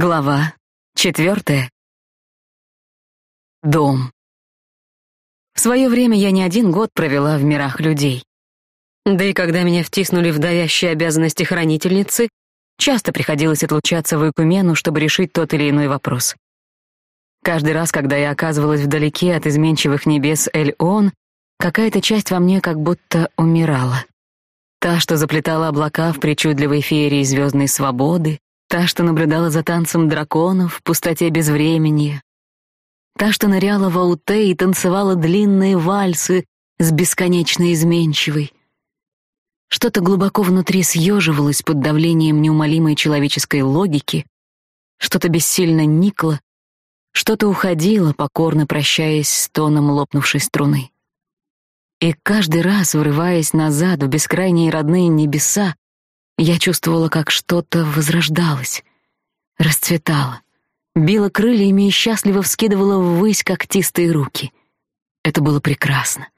Глава четвертая. Дом. В свое время я не один год провела в мирах людей. Да и когда меня втиснули в давящие обязанности хранительницы, часто приходилось отлучаться в Экумену, чтобы решить тот или иной вопрос. Каждый раз, когда я оказывалась вдалеке от изменчивых небес Эль-Он, какая-то часть во мне как будто умирала. Та, что заплетала облака в причудливой феерии звездной свободы, Та, что наблюдала за танцем драконов в пустоте безвремени. Та, что ныряла в ауте и танцевала длинные вальсы с бесконечно изменчивой. Что-то глубоко внутри съеживалось под давлением неумолимой человеческой логики, что-то бессильно никло, что-то уходило, покорно прощаясь с тоном лопнувшей струны. И каждый раз, врываясь назад в бескрайние родные небеса, я чувствовала, как что-то возрождалось, расцветало, било крыльями и счастливо вскидывало ввысь когтистые руки. Это было прекрасно.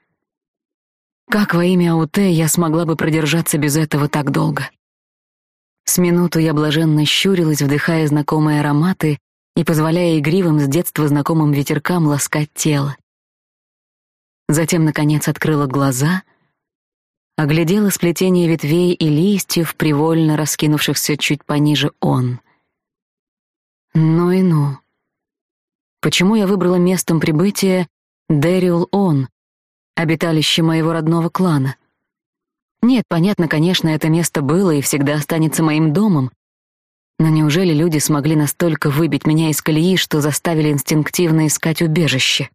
Как во имя Ауте я смогла бы продержаться без этого так долго? С минуту я блаженно щурилась, вдыхая знакомые ароматы и позволяя игривым с детства знакомым ветеркам ласкать тело. Затем, наконец, открыла глаза оглядела сплетение ветвей и листьев, привольно раскинувшихся чуть пониже он. Ну и ну. Почему я выбрала местом прибытия Дэриул-Он, обиталище моего родного клана? Нет, понятно, конечно, это место было и всегда останется моим домом, но неужели люди смогли настолько выбить меня из колеи, что заставили инстинктивно искать убежище?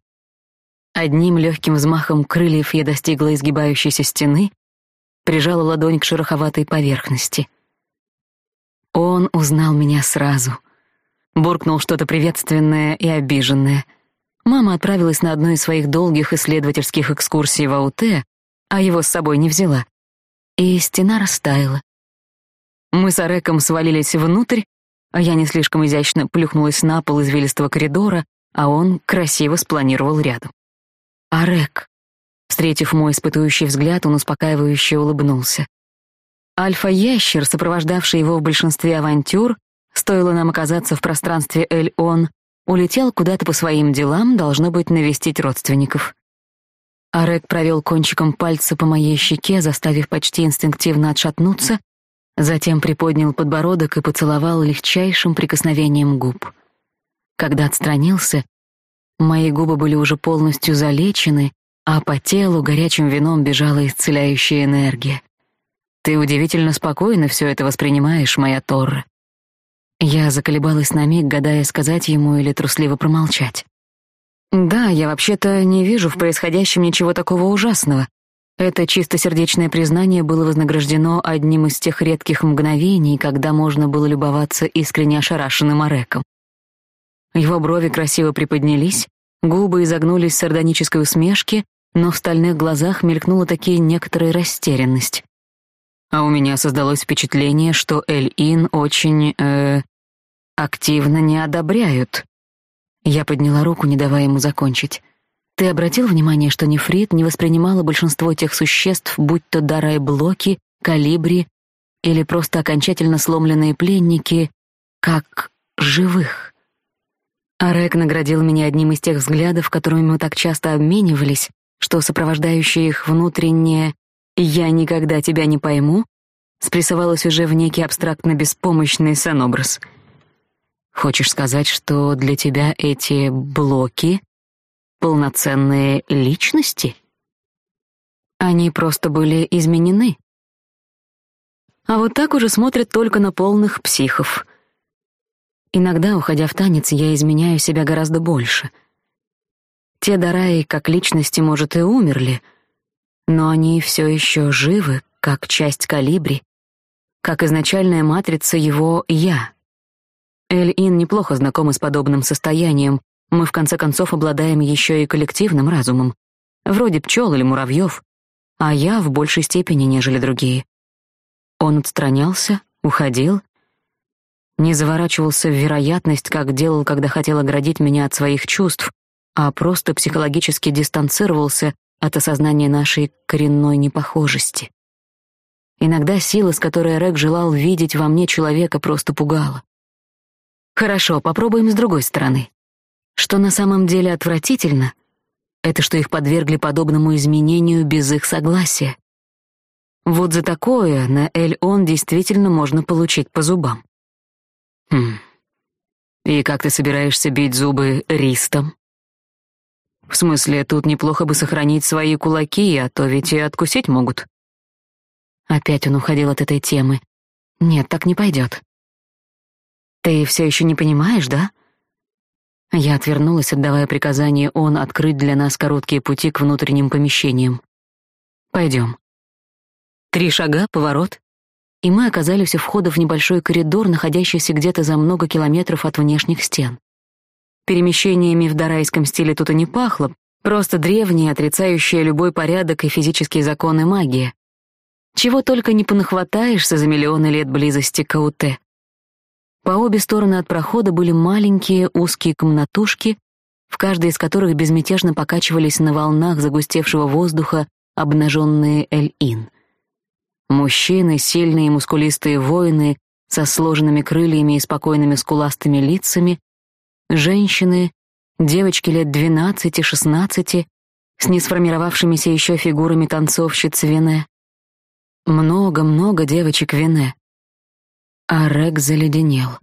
Одним легким взмахом крыльев я достигла изгибающейся стены прижала ладонь к шероховатой поверхности. Он узнал меня сразу. Буркнул что-то приветственное и обиженное. Мама отправилась на одну из своих долгих исследовательских экскурсий в Ауте, а его с собой не взяла. И стена растаяла. Мы с Ареком свалились внутрь, а я не слишком изящно плюхнулась на пол извилистого коридора, а он красиво спланировал рядом. Арек. Встретив мой испытующий взгляд, он успокаивающе улыбнулся. Альфа-ящер, сопровождавший его в большинстве авантюр, стоило нам оказаться в пространстве Эль-Он, улетел куда-то по своим делам, должно быть, навестить родственников. Арек провел кончиком пальца по моей щеке, заставив почти инстинктивно отшатнуться, затем приподнял подбородок и поцеловал легчайшим прикосновением губ. Когда отстранился, мои губы были уже полностью залечены, а по телу горячим вином бежала исцеляющая энергия. Ты удивительно спокойно все это воспринимаешь, моя Торра. Я заколебалась на миг, гадая, сказать ему или трусливо промолчать. Да, я вообще-то не вижу в происходящем ничего такого ужасного. Это чистосердечное признание было вознаграждено одним из тех редких мгновений, когда можно было любоваться искренне ошарашенным Ореком. Его брови красиво приподнялись, губы изогнулись в сардонической усмешке, но в стальных глазах мелькнула такие некоторая растерянность. А у меня создалось впечатление, что Эль-Ин очень, э, активно не одобряют. Я подняла руку, не давая ему закончить. Ты обратил внимание, что нефрит не воспринимала большинство тех существ, будь то дарай-блоки, калибри или просто окончательно сломленные пленники, как живых? Арек наградил меня одним из тех взглядов, которыми мы так часто обменивались, что сопровождающее их внутреннее «я никогда тебя не пойму» спрессовалось уже в некий абстрактно беспомощный сонобраз. Хочешь сказать, что для тебя эти блоки — полноценные личности? Они просто были изменены. А вот так уже смотрят только на полных психов. Иногда, уходя в танец, я изменяю себя гораздо больше — те Дараи как личности, может, и умерли, но они все еще живы, как часть Калибри, как изначальная матрица его «я». Эль-Ин неплохо знакомы с подобным состоянием, мы в конце концов обладаем еще и коллективным разумом, вроде пчел или муравьев, а я в большей степени, нежели другие. Он отстранялся, уходил, не заворачивался в вероятность, как делал, когда хотел оградить меня от своих чувств, а просто психологически дистанцировался от осознания нашей коренной непохожести. Иногда сила, с которой Рек желал видеть во мне человека, просто пугала. Хорошо, попробуем с другой стороны. Что на самом деле отвратительно, это что их подвергли подобному изменению без их согласия. Вот за такое на Эль-Он действительно можно получить по зубам. Хм. И как ты собираешься бить зубы ристом? В смысле, тут неплохо бы сохранить свои кулаки, а то ведь и откусить могут. Опять он уходил от этой темы. Нет, так не пойдет. Ты все еще не понимаешь, да? Я отвернулась, отдавая приказание он открыть для нас короткие пути к внутренним помещениям. Пойдем. Три шага, поворот, и мы оказались у входа в небольшой коридор, находящийся где-то за много километров от внешних стен. Перемещениями в дарайском стиле тут и не пахло, просто древняя, отрицающая любой порядок и физические законы магия. Чего только не понахватаешься за миллионы лет близости к Ауте. По обе стороны от прохода были маленькие узкие комнатушки, в каждой из которых безмятежно покачивались на волнах загустевшего воздуха обнаженные Эль-Ин. Мужчины, сильные мускулистые воины со сложенными крыльями и спокойными скуластыми лицами, женщины, девочки лет двенадцати-шестнадцати, с несформировавшимися еще фигурами танцовщиц Вене. Много-много девочек Вене. А Рек заледенел.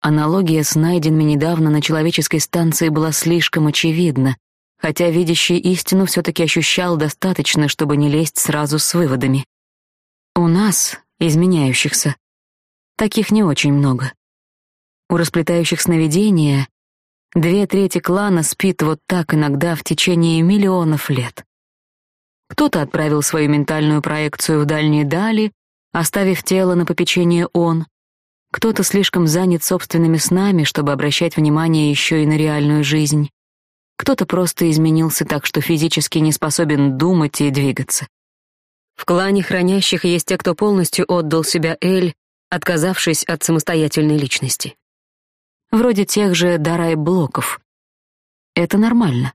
Аналогия с найденными недавно на человеческой станции была слишком очевидна, хотя видящий истину все-таки ощущал достаточно, чтобы не лезть сразу с выводами. У нас, изменяющихся, таких не очень много. У расплетающих сновидения две трети клана спит вот так иногда в течение миллионов лет. Кто-то отправил свою ментальную проекцию в дальние дали, оставив тело на попечение он. Кто-то слишком занят собственными снами, чтобы обращать внимание еще и на реальную жизнь. Кто-то просто изменился так, что физически не способен думать и двигаться. В клане хранящих есть те, кто полностью отдал себя Эль, отказавшись от самостоятельной личности. Вроде тех же Дарай-блоков. Это нормально.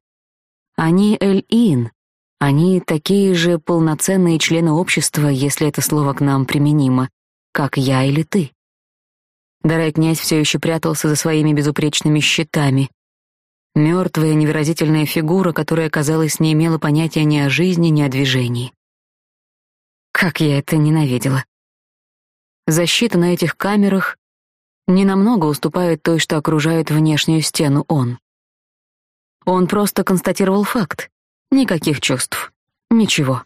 Они Эль-Ин, они такие же полноценные члены общества, если это слово к нам применимо, как я или ты. Дарай князь все еще прятался за своими безупречными щитами. Мертвая, невыразительная фигура, которая, казалось, не имела понятия ни о жизни, ни о движении. Как я это ненавидела. Защита на этих камерах ненамного уступает той, что окружает внешнюю стену он. Он просто констатировал факт. Никаких чувств. Ничего.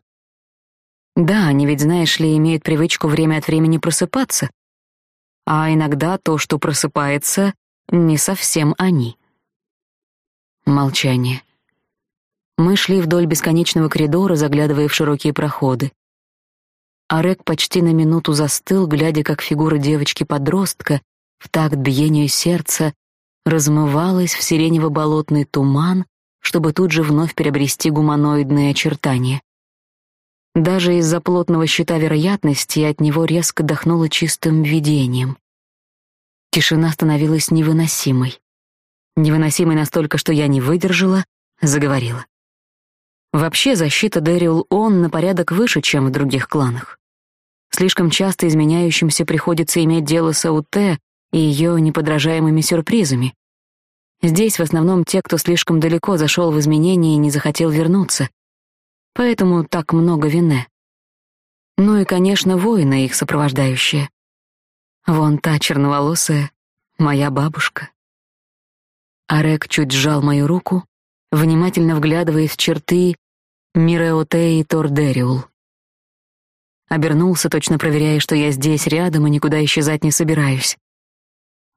Да, они ведь, знаешь ли, имеют привычку время от времени просыпаться. А иногда то, что просыпается, не совсем они. Молчание. Мы шли вдоль бесконечного коридора, заглядывая в широкие проходы. Арек почти на минуту застыл, глядя, как фигура девочки-подростка в такт биению сердца размывалась в сиренево-болотный туман, чтобы тут же вновь приобрести гуманоидные очертания. Даже из-за плотного щита вероятности от него резко дохнуло чистым видением. Тишина становилась невыносимой. Невыносимой настолько, что я не выдержала, заговорила. Вообще защита Дэриул Он на порядок выше, чем в других кланах. Слишком часто изменяющимся приходится иметь дело с АУТ и ее неподражаемыми сюрпризами, Здесь в основном те, кто слишком далеко зашел в изменения и не захотел вернуться. Поэтому так много вины. Ну и, конечно, воины их сопровождающие. Вон та черноволосая, моя бабушка. Арек чуть сжал мою руку, внимательно вглядываясь в черты Миреоте Тордериул. Обернулся, точно проверяя, что я здесь рядом и никуда исчезать не собираюсь.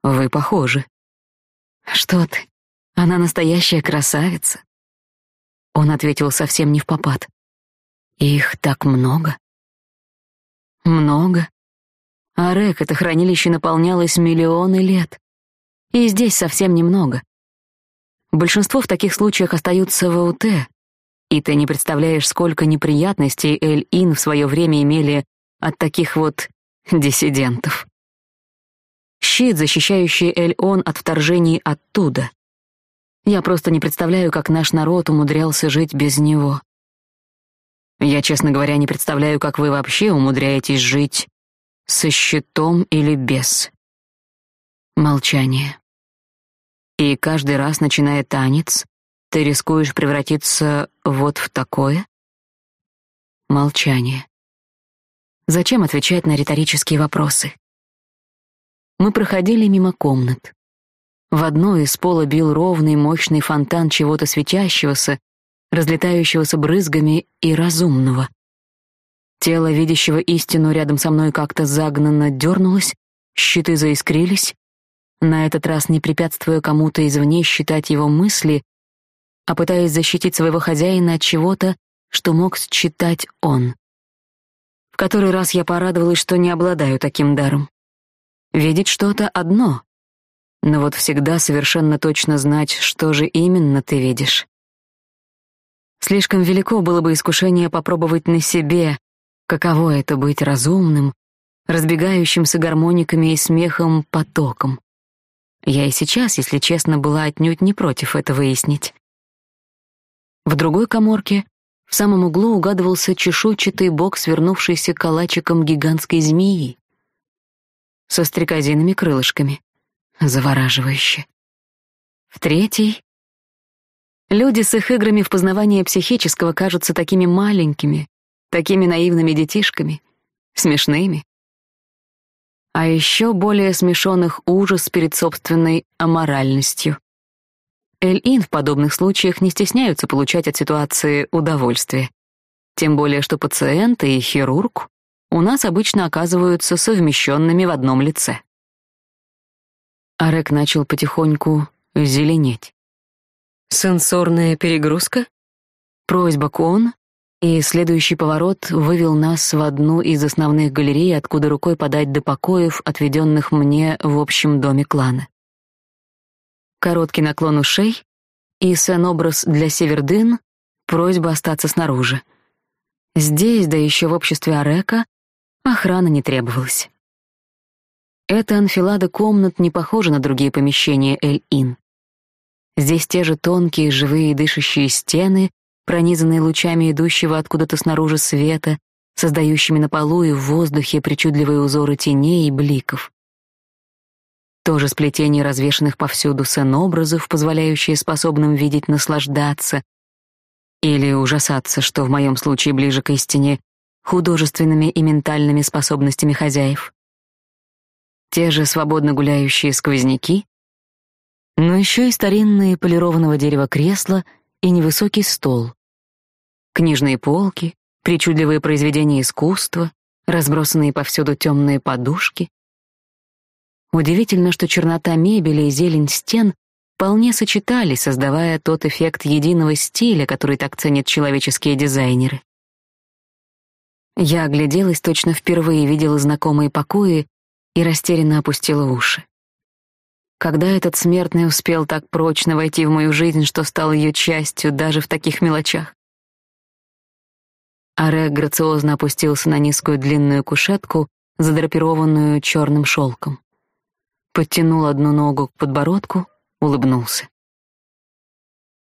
Вы похожи. Что ты? Она настоящая красавица. Он ответил совсем не в попад. Их так много. Много. А Рек это хранилище наполнялось миллионы лет. И здесь совсем немного. Большинство в таких случаях остаются в АУТ, и ты не представляешь, сколько неприятностей Эль-Ин в свое время имели от таких вот диссидентов. Щит, защищающий Эль-Он от вторжений оттуда. Я просто не представляю, как наш народ умудрялся жить без него. Я, честно говоря, не представляю, как вы вообще умудряетесь жить со щитом или без. Молчание. И каждый раз, начиная танец, ты рискуешь превратиться вот в такое? Молчание. Зачем отвечать на риторические вопросы? Мы проходили мимо комнат. В одной из пола бил ровный мощный фонтан чего-то светящегося, разлетающегося брызгами и разумного. Тело видящего истину рядом со мной как-то загнанно дернулось, щиты заискрились, на этот раз не препятствуя кому-то извне считать его мысли, а пытаясь защитить своего хозяина от чего-то, что мог считать он. В который раз я порадовалась, что не обладаю таким даром. Видеть что-то одно, но вот всегда совершенно точно знать, что же именно ты видишь. Слишком велико было бы искушение попробовать на себе, каково это быть разумным, разбегающимся гармониками и смехом потоком. Я и сейчас, если честно, была отнюдь не против это выяснить. В другой коморке в самом углу угадывался чешуйчатый бок, свернувшийся калачиком гигантской змеи со стрекозиными крылышками. Завораживающе. В третий Люди с их играми в познавание психического кажутся такими маленькими, такими наивными детишками, смешными. А еще более смешонных ужас перед собственной аморальностью. Эль-Ин в подобных случаях не стесняются получать от ситуации удовольствие. Тем более, что пациенты и хирург у нас обычно оказываются совмещенными в одном лице. Арек начал потихоньку зеленеть. Сенсорная перегрузка? Просьба Кон, и следующий поворот вывел нас в одну из основных галерей, откуда рукой подать до покоев, отведенных мне в общем доме клана. Короткий наклон ушей и сцен-образ для Севердын, просьба остаться снаружи. Здесь, да еще в обществе Арека, охрана не требовалась. Эта анфилада комнат не похожа на другие помещения Эль-Ин. Здесь те же тонкие, живые, дышащие стены, пронизанные лучами идущего откуда-то снаружи света, создающими на полу и в воздухе причудливые узоры теней и бликов. То же сплетение развешанных повсюду сцен-образов, позволяющие способным видеть наслаждаться или ужасаться, что в моем случае ближе к истине, художественными и ментальными способностями хозяев. Те же свободно гуляющие сквозняки, но еще и старинные полированного дерева кресла и невысокий стол. Книжные полки, причудливые произведения искусства, разбросанные повсюду темные подушки. Удивительно, что чернота мебели и зелень стен вполне сочетались, создавая тот эффект единого стиля, который так ценят человеческие дизайнеры. Я огляделась, точно впервые видела знакомые покои и растерянно опустила уши. Когда этот смертный успел так прочно войти в мою жизнь, что стал ее частью даже в таких мелочах? Аре грациозно опустился на низкую длинную кушетку, задрапированную черным шелком. Подтянул одну ногу к подбородку, улыбнулся.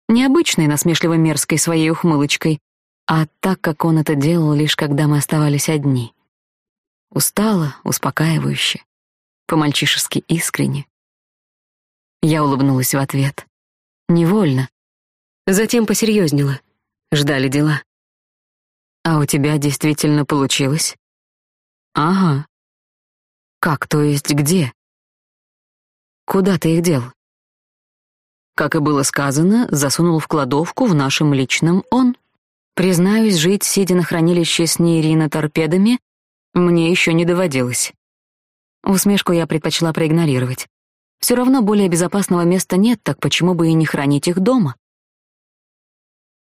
Необычной насмешливо-мерзкой своей ухмылочкой, а так, как он это делал лишь когда мы оставались одни. Устало, успокаивающе, по-мальчишески искренне. Я улыбнулась в ответ. Невольно. Затем посерьезнела. Ждали дела. А у тебя действительно получилось? Ага. Как, то есть где? Куда ты их дел? Как и было сказано, засунул в кладовку в нашем личном он. Признаюсь, жить, сидя на хранилище с Нейрина торпедами, мне еще не доводилось. Усмешку я предпочла проигнорировать. Все равно более безопасного места нет, так почему бы и не хранить их дома?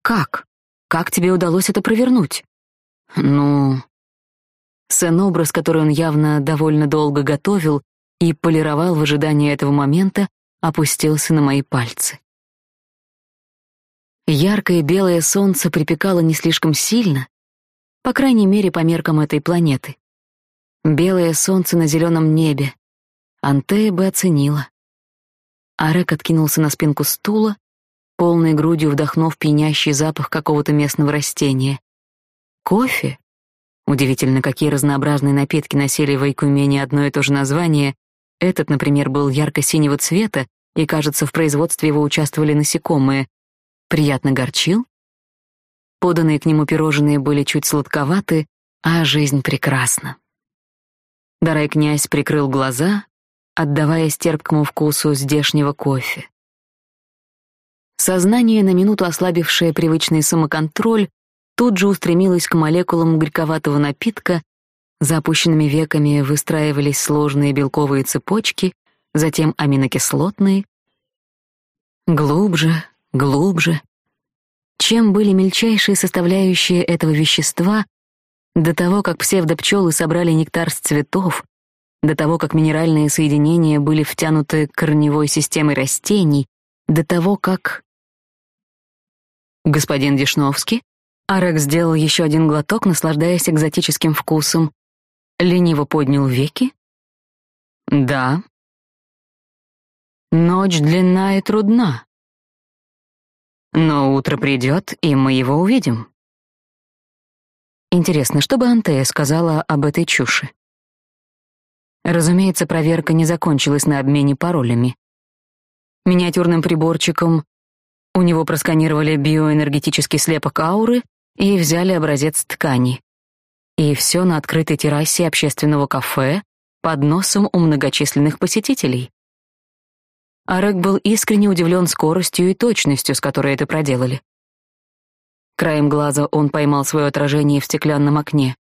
Как? Как тебе удалось это провернуть? Ну... Сын-образ, который он явно довольно долго готовил и полировал в ожидании этого момента, опустился на мои пальцы. Яркое белое солнце припекало не слишком сильно, по крайней мере, по меркам этой планеты. Белое солнце на зеленом небе, Антея бы оценила. Арек откинулся на спинку стула, полной грудью вдохнув пьянящий запах какого-то местного растения. Кофе? Удивительно, какие разнообразные напитки носили в Айкумене одно и то же название, этот, например, был ярко-синего цвета, и, кажется, в производстве его участвовали насекомые, приятно горчил. Поданные к нему пирожные были чуть сладковаты, а жизнь прекрасна. Дарай князь прикрыл глаза, отдаваясь терпкому вкусу здешнего кофе. Сознание, на минуту ослабившее привычный самоконтроль, тут же устремилось к молекулам горьковатого напитка, за опущенными веками выстраивались сложные белковые цепочки, затем аминокислотные. Глубже, глубже. Чем были мельчайшие составляющие этого вещества, до того, как псевдопчелы собрали нектар с цветов, до того, как минеральные соединения были втянуты корневой системой растений, до того, как... Господин Дешновский? Арек сделал еще один глоток, наслаждаясь экзотическим вкусом. Лениво поднял веки. Да. Ночь длинна и трудна. Но утро придет, и мы его увидим. Интересно, что бы Антея сказала об этой чуши? Разумеется, проверка не закончилась на обмене паролями. Миниатюрным приборчиком у него просканировали биоэнергетический слепок ауры и взяли образец ткани. И все на открытой террасе общественного кафе под носом у многочисленных посетителей. Арек был искренне удивлен скоростью и точностью, с которой это проделали. Краем глаза он поймал свое отражение в стеклянном окне.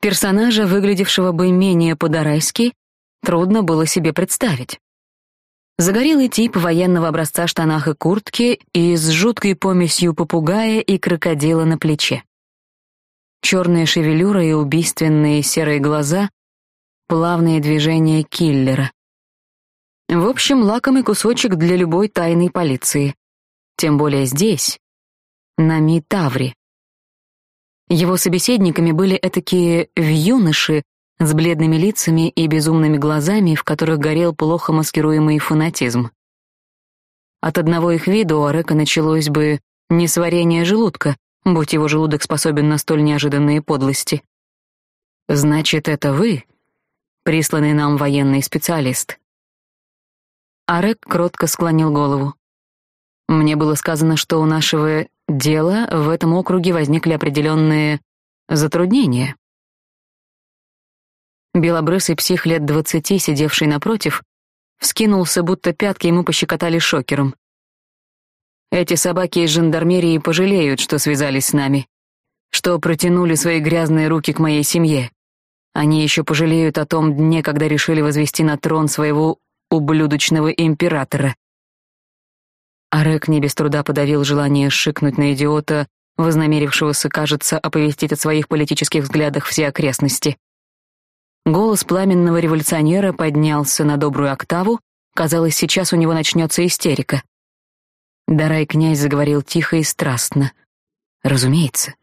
Персонажа, выглядевшего бы менее по-дарайски, трудно было себе представить. Загорелый тип военного образца штанах и куртке и с жуткой помесью попугая и крокодила на плече. Черная шевелюра и убийственные серые глаза, плавные движения киллера. В общем, лакомый кусочек для любой тайной полиции. Тем более здесь, на Митавре. Его собеседниками были этакие вьюныши с бледными лицами и безумными глазами, в которых горел плохо маскируемый фанатизм. От одного их вида у Арека началось бы несварение желудка, будь его желудок способен на столь неожиданные подлости. «Значит, это вы, присланный нам военный специалист?» Арек кротко склонил голову. «Мне было сказано, что у нашего дела в этом округе возникли определенные затруднения». Белобрысый псих лет двадцати, сидевший напротив, вскинулся, будто пятки ему пощекотали шокером. Эти собаки из жандармерии пожалеют, что связались с нами, что протянули свои грязные руки к моей семье. Они еще пожалеют о том дне, когда решили возвести на трон своего ублюдочного императора. Арек не без труда подавил желание шикнуть на идиота, вознамерившегося, кажется, оповестить о своих политических взглядах все окрестности. Голос пламенного революционера поднялся на добрую октаву, казалось, сейчас у него начнется истерика. Дарай князь заговорил тихо и страстно. Разумеется,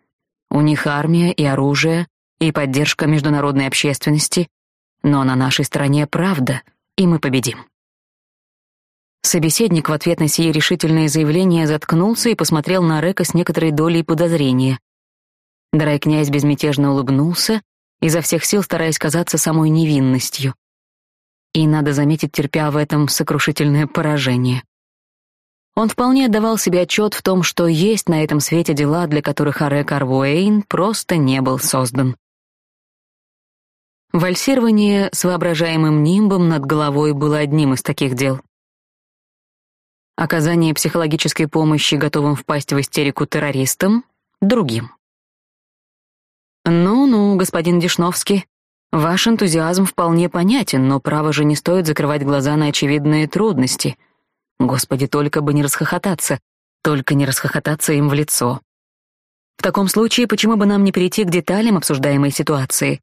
у них армия и оружие, и поддержка международной общественности, но на нашей стороне правда, и мы победим. Собеседник в ответ на сие решительное заявление заткнулся и посмотрел на Река с некоторой долей подозрения. Дарай князь безмятежно улыбнулся, изо всех сил стараясь казаться самой невинностью. И, надо заметить, терпя в этом сокрушительное поражение. Он вполне отдавал себе отчет в том, что есть на этом свете дела, для которых Арек Арвуэйн просто не был создан. Вальсирование с воображаемым нимбом над головой было одним из таких дел. Оказание психологической помощи готовым впасть в истерику террористам — другим. «Ну-ну, господин Дешновский, ваш энтузиазм вполне понятен, но право же не стоит закрывать глаза на очевидные трудности. Господи, только бы не расхохотаться, только не расхохотаться им в лицо. В таком случае, почему бы нам не перейти к деталям обсуждаемой ситуации?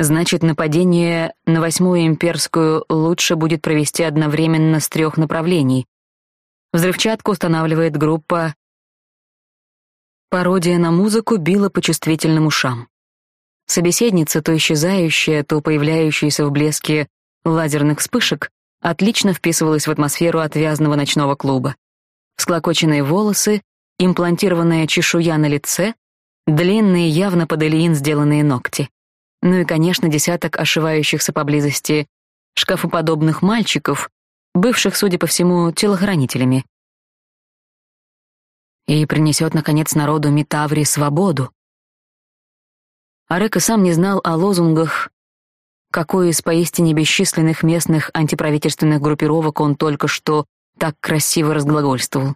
Значит, нападение на Восьмую Имперскую лучше будет провести одновременно с трех направлений. Взрывчатку устанавливает группа Пародия на музыку била по чувствительным ушам. Собеседница, то исчезающая, то появляющаяся в блеске лазерных вспышек, отлично вписывалась в атмосферу отвязного ночного клуба. Склокоченные волосы, имплантированная чешуя на лице, длинные, явно под элиин сделанные ногти. Ну и, конечно, десяток ошивающихся поблизости шкафоподобных мальчиков, бывших, судя по всему, телохранителями. И принесет, наконец, народу Метаври свободу. Арек и сам не знал о лозунгах, какой из поистине бесчисленных местных антиправительственных группировок он только что так красиво разглагольствовал.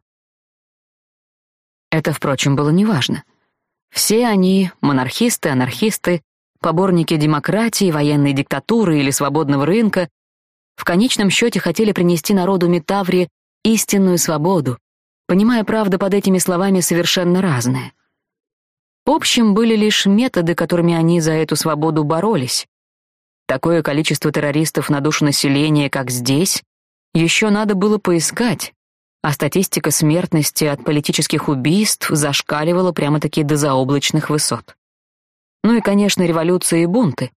Это, впрочем, было неважно. Все они — монархисты, анархисты, поборники демократии, военной диктатуры или свободного рынка — в конечном счете хотели принести народу Метаври истинную свободу, понимая, правда, под этими словами совершенно разное. В общем, были лишь методы, которыми они за эту свободу боролись. Такое количество террористов на душу населения, как здесь, еще надо было поискать, а статистика смертности от политических убийств зашкаливала прямо-таки до заоблачных высот. Ну и, конечно, революции и бунты.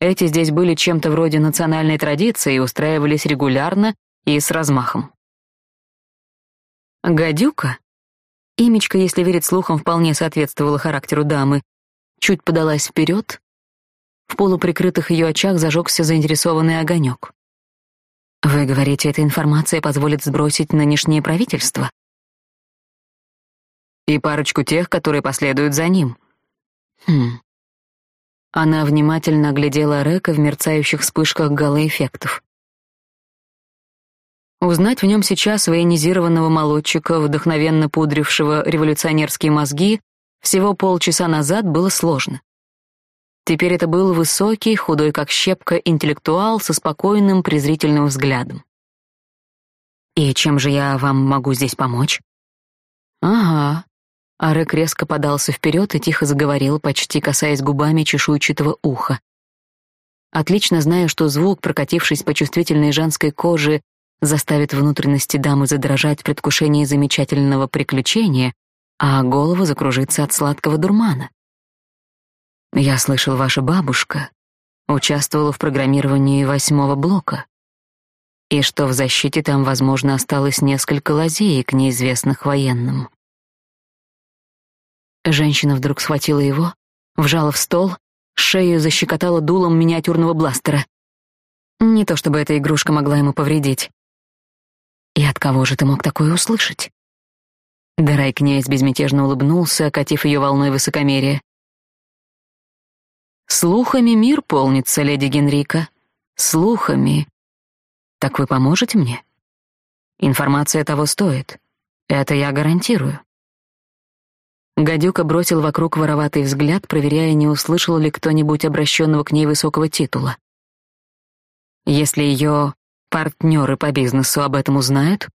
Эти здесь были чем-то вроде национальной традиции и устраивались регулярно и с размахом. Гадюка, имечко, если верить слухам, вполне соответствовало характеру дамы, чуть подалась вперед, в полуприкрытых ее очах зажегся заинтересованный огонек. «Вы говорите, эта информация позволит сбросить нынешнее правительство?» «И парочку тех, которые последуют за ним». «Хм, она внимательно оглядела Река в мерцающих вспышках галоэффектов. Узнать в нем сейчас военизированного молодчика, вдохновенно пудрившего революционерские мозги, всего полчаса назад было сложно. Теперь это был высокий, худой как щепка интеллектуал со спокойным, презрительным взглядом. «И чем же я вам могу здесь помочь?» «Ага, Арек резко подался вперед и тихо заговорил, почти касаясь губами чешуйчатого уха. Отлично зная, что звук, прокатившись по чувствительной женской коже, заставит внутренности дамы задрожать в предвкушении замечательного приключения, а голова закружится от сладкого дурмана. Я слышал, ваша бабушка участвовала в программировании восьмого блока, и что в защите там, возможно, осталось несколько лазеек, неизвестных военным. Женщина вдруг схватила его, вжала в стол, шею защекотала дулом миниатюрного бластера. Не то чтобы эта игрушка могла ему повредить. И от кого же ты мог такое услышать? Дарай князь безмятежно улыбнулся, окатив ее волной высокомерия. «Слухами мир полнится, леди Генрика. Слухами. Так вы поможете мне? Информация того стоит. Это я гарантирую». Гадюка бросил вокруг вороватый взгляд, проверяя, не услышал ли кто-нибудь обращенного к ней высокого титула. Если ее партнеры по бизнесу об этом узнают,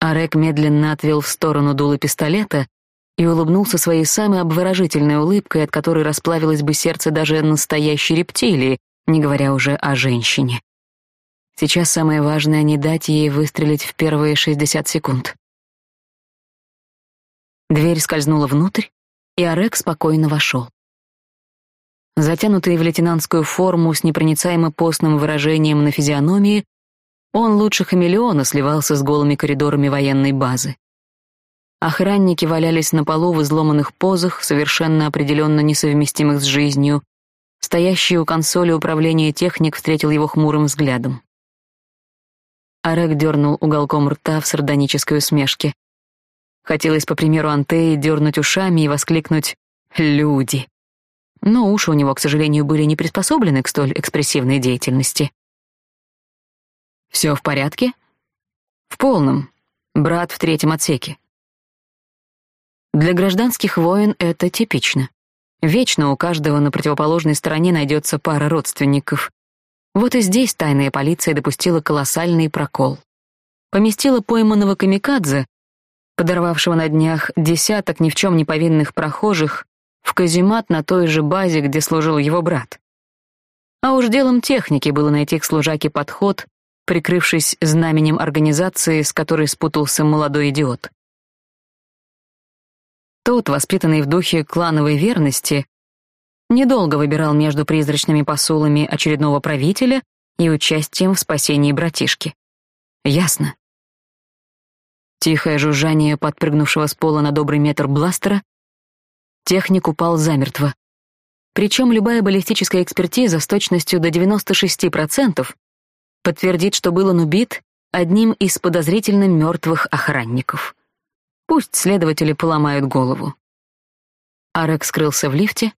Арек медленно отвел в сторону дуло пистолета и улыбнулся своей самой обворожительной улыбкой, от которой расплавилось бы сердце даже настоящей рептилии, не говоря уже о женщине. Сейчас самое важное — не дать ей выстрелить в первые 60 секунд. Дверь скользнула внутрь, и Арек спокойно вошел. Затянутый в лейтенантскую форму с непроницаемо постным выражением на физиономии, он лучше хамелеона сливался с голыми коридорами военной базы. Охранники валялись на полу в изломанных позах, совершенно определенно несовместимых с жизнью. Стоящий у консоли управления техник встретил его хмурым взглядом. Арек дернул уголком рта в сардонической усмешке. Хотелось, по примеру Антеи, дернуть ушами и воскликнуть «Люди!». Но уши у него, к сожалению, были не приспособлены к столь экспрессивной деятельности. «Все в порядке?» «В полном. Брат в третьем отсеке». Для гражданских войн это типично. Вечно у каждого на противоположной стороне найдется пара родственников. Вот и здесь тайная полиция допустила колоссальный прокол. Поместила пойманного камикадзе, подорвавшего на днях десяток ни в чем не повинных прохожих, в каземат на той же базе, где служил его брат. А уж делом техники было найти к служаке подход, прикрывшись знаменем организации, с которой спутался молодой идиот. Тот, воспитанный в духе клановой верности, недолго выбирал между призрачными посулами очередного правителя и участием в спасении братишки. Ясно. Тихое жужжание подпрыгнувшего с пола на добрый метр бластера. Техник упал замертво. Причем любая баллистическая экспертиза с точностью до 96% подтвердит, что был он убит одним из подозрительно мертвых охранников. Пусть следователи поломают голову. Арек скрылся в лифте,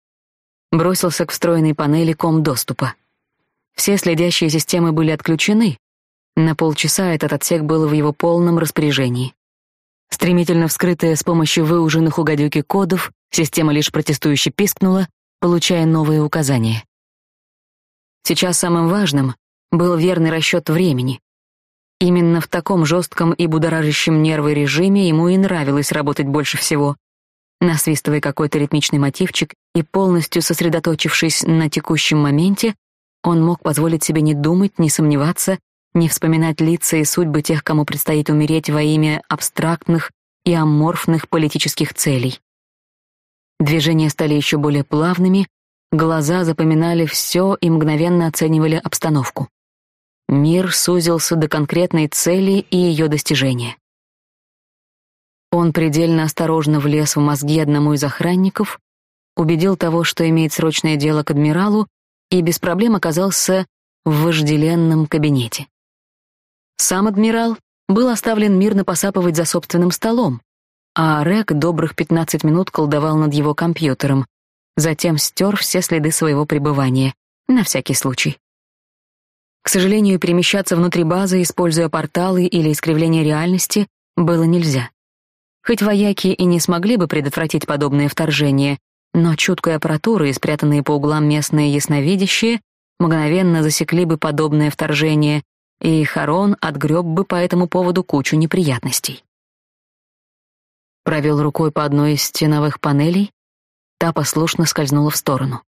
бросился к встроенной панели ком-доступа. Все следящие системы были отключены. На полчаса этот отсек был в его полном распоряжении. Стремительно вскрытая с помощью выуженных у гадюки кодов, система лишь протестующе пискнула, получая новые указания. Сейчас самым важным был верный расчет времени. Именно в таком жестком и будоражащем нервы режиме ему и нравилось работать больше всего насвистывая какой-то ритмичный мотивчик и полностью сосредоточившись на текущем моменте, он мог позволить себе не думать, не сомневаться, не вспоминать лица и судьбы тех, кому предстоит умереть во имя абстрактных и аморфных политических целей. Движения стали еще более плавными, глаза запоминали все и мгновенно оценивали обстановку. Мир сузился до конкретной цели и ее достижения. Он предельно осторожно влез в мозги одному из охранников, убедил того, что имеет срочное дело к адмиралу, и без проблем оказался в вожделенном кабинете. Сам адмирал был оставлен мирно посапывать за собственным столом, а Рек добрых 15 минут колдовал над его компьютером, затем стер все следы своего пребывания, на всякий случай. К сожалению, перемещаться внутри базы, используя порталы или искривление реальности, было нельзя. Хоть вояки и не смогли бы предотвратить подобное вторжение, но чуткая аппаратура и спрятанные по углам местные ясновидящие мгновенно засекли бы подобное вторжение, и Харон отгреб бы по этому поводу кучу неприятностей. Провел рукой по одной из стеновых панелей, та послушно скользнула в сторону.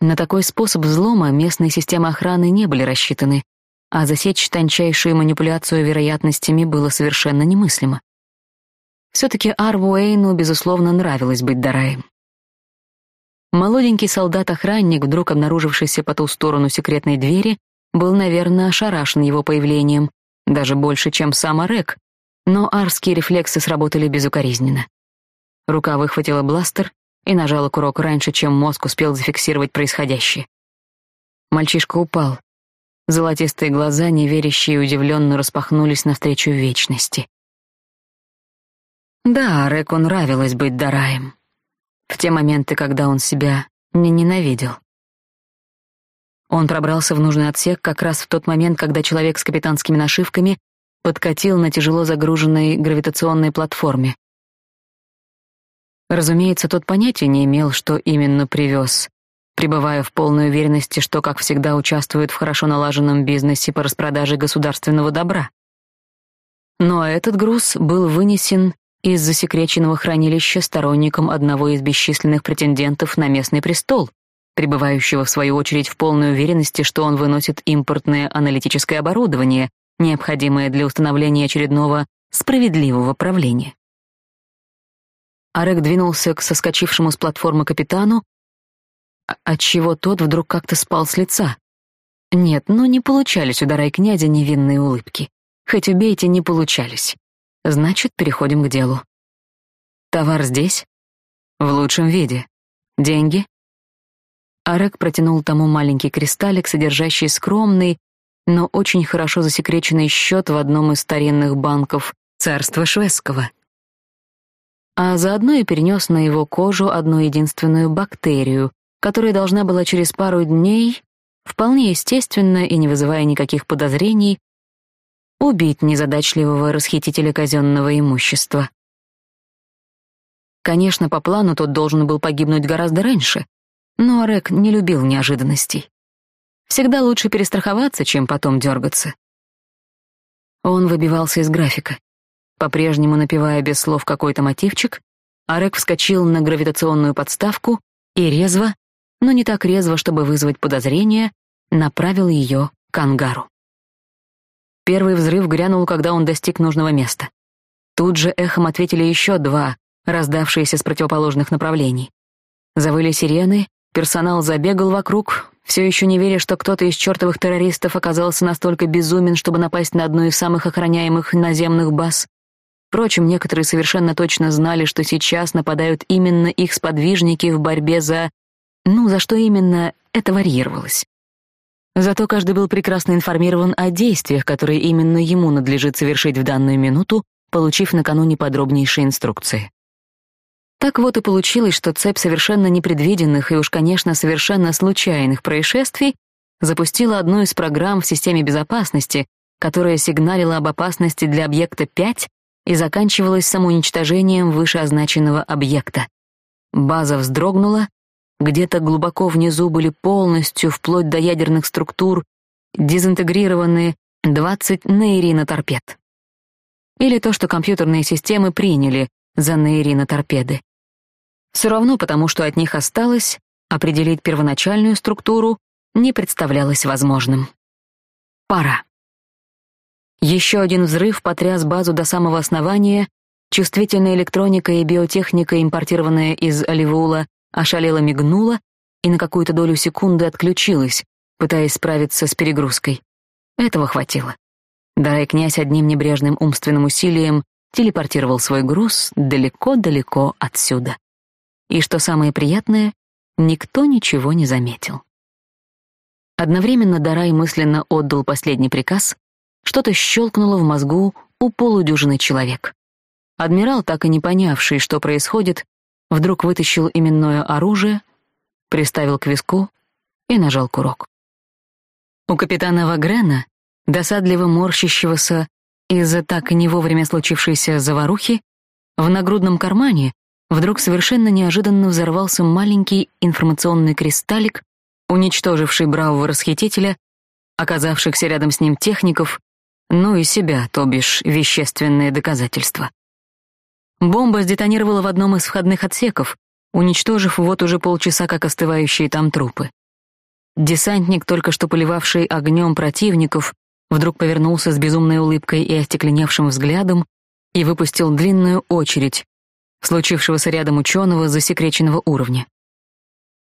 На такой способ взлома местные системы охраны не были рассчитаны, а засечь тончайшую манипуляцию вероятностями было совершенно немыслимо. Все-таки Арвуэйну, безусловно, нравилось быть Дараем. Молоденький солдат-охранник, вдруг обнаружившийся по ту сторону секретной двери, был, наверное, ошарашен его появлением, даже больше, чем сам Арек, но арские рефлексы сработали безукоризненно. Рука выхватила бластер и нажала курок раньше, чем мозг успел зафиксировать происходящее. Мальчишка упал. Золотистые глаза, неверящие и удивленно распахнулись навстречу вечности. Да, Реку нравилось быть Дараем. В те моменты, когда он себя не ненавидел. Он пробрался в нужный отсек как раз в тот момент, когда человек с капитанскими нашивками подкатил на тяжело загруженной гравитационной платформе. Разумеется, тот понятия не имел, что именно привез, пребывая в полной уверенности, что, как всегда, участвует в хорошо налаженном бизнесе по распродаже государственного добра. Но этот груз был вынесен из засекреченного хранилища сторонником одного из бесчисленных претендентов на местный престол, пребывающего в свою очередь в полной уверенности, что он выносит импортное аналитическое оборудование, необходимое для установления очередного справедливого правления. Арек двинулся к соскочившему с платформы капитану, отчего тот вдруг как-то спал с лица. Нет, ну не получались у Дарай князя невинные улыбки. Хоть убейте, не получались. Значит, переходим к делу. Товар здесь? В лучшем виде. Деньги? Арек протянул тому маленький кристаллик, содержащий скромный, но очень хорошо засекреченный счет в одном из старинных банков царства шведского. А заодно и перенес на его кожу одну единственную бактерию, которая должна была через пару дней, вполне естественно и не вызывая никаких подозрений, убить незадачливого расхитителя казенного имущества. Конечно, по плану тот должен был погибнуть гораздо раньше, но Рек не любил неожиданностей. Всегда лучше перестраховаться, чем потом дергаться. Он выбивался из графика. По-прежнему напевая без слов какой-то мотивчик, Арек вскочил на гравитационную подставку и резво, но не так резво, чтобы вызвать подозрение, направил ее к ангару. Первый взрыв грянул, когда он достиг нужного места. Тут же эхом ответили еще два, раздавшиеся с противоположных направлений. Завыли сирены, персонал забегал вокруг, все еще не веря, что кто-то из чертовых террористов оказался настолько безумен, чтобы напасть на одну из самых охраняемых наземных баз. Впрочем, некоторые совершенно точно знали, что сейчас нападают именно их сподвижники в борьбе за... Ну, за что именно, это варьировалось. Зато каждый был прекрасно информирован о действиях, которые именно ему надлежит совершить в данную минуту, получив накануне подробнейшие инструкции. Так вот и получилось, что цепь совершенно непредвиденных и уж, конечно, совершенно случайных происшествий запустила одну из программ в системе безопасности, которая сигналила об опасности для объекта 5 и заканчивалась самоуничтожением вышеозначенного объекта. База вздрогнула, где-то глубоко внизу были полностью, вплоть до ядерных структур, дезинтегрированные 20 нейриноторпед. Или то, что компьютерные системы приняли за нейриноторпеды. Все равно потому, что от них осталось, определить первоначальную структуру не представлялось возможным. Пора. Еще один взрыв потряс базу до самого основания, чувствительная электроника и биотехника, импортированная из Оливула, ошалела мигнула и на какую-то долю секунды отключилась, пытаясь справиться с перегрузкой. Этого хватило. Да и князь одним небрежным умственным усилием телепортировал свой груз далеко-далеко отсюда. И что самое приятное, никто ничего не заметил. Одновременно Дарай мысленно отдал последний приказ, что-то щелкнуло в мозгу у полудюжины человек. Адмирал, так и не понявший, что происходит, вдруг вытащил именное оружие, приставил к виску и нажал курок. У капитана Вагрена, досадливо морщащегося из-за так и не вовремя случившейся заварухи, в нагрудном кармане вдруг совершенно неожиданно взорвался маленький информационный кристаллик, уничтоживший бравого расхитителя, оказавшихся рядом с ним техников ну и себя, то бишь вещественные доказательства. Бомба сдетонировала в одном из входных отсеков, уничтожив вот уже полчаса как остывающие там трупы. Десантник, только что поливавший огнем противников, вдруг повернулся с безумной улыбкой и остекленевшим взглядом и выпустил длинную очередь случившегося рядом ученого засекреченного уровня.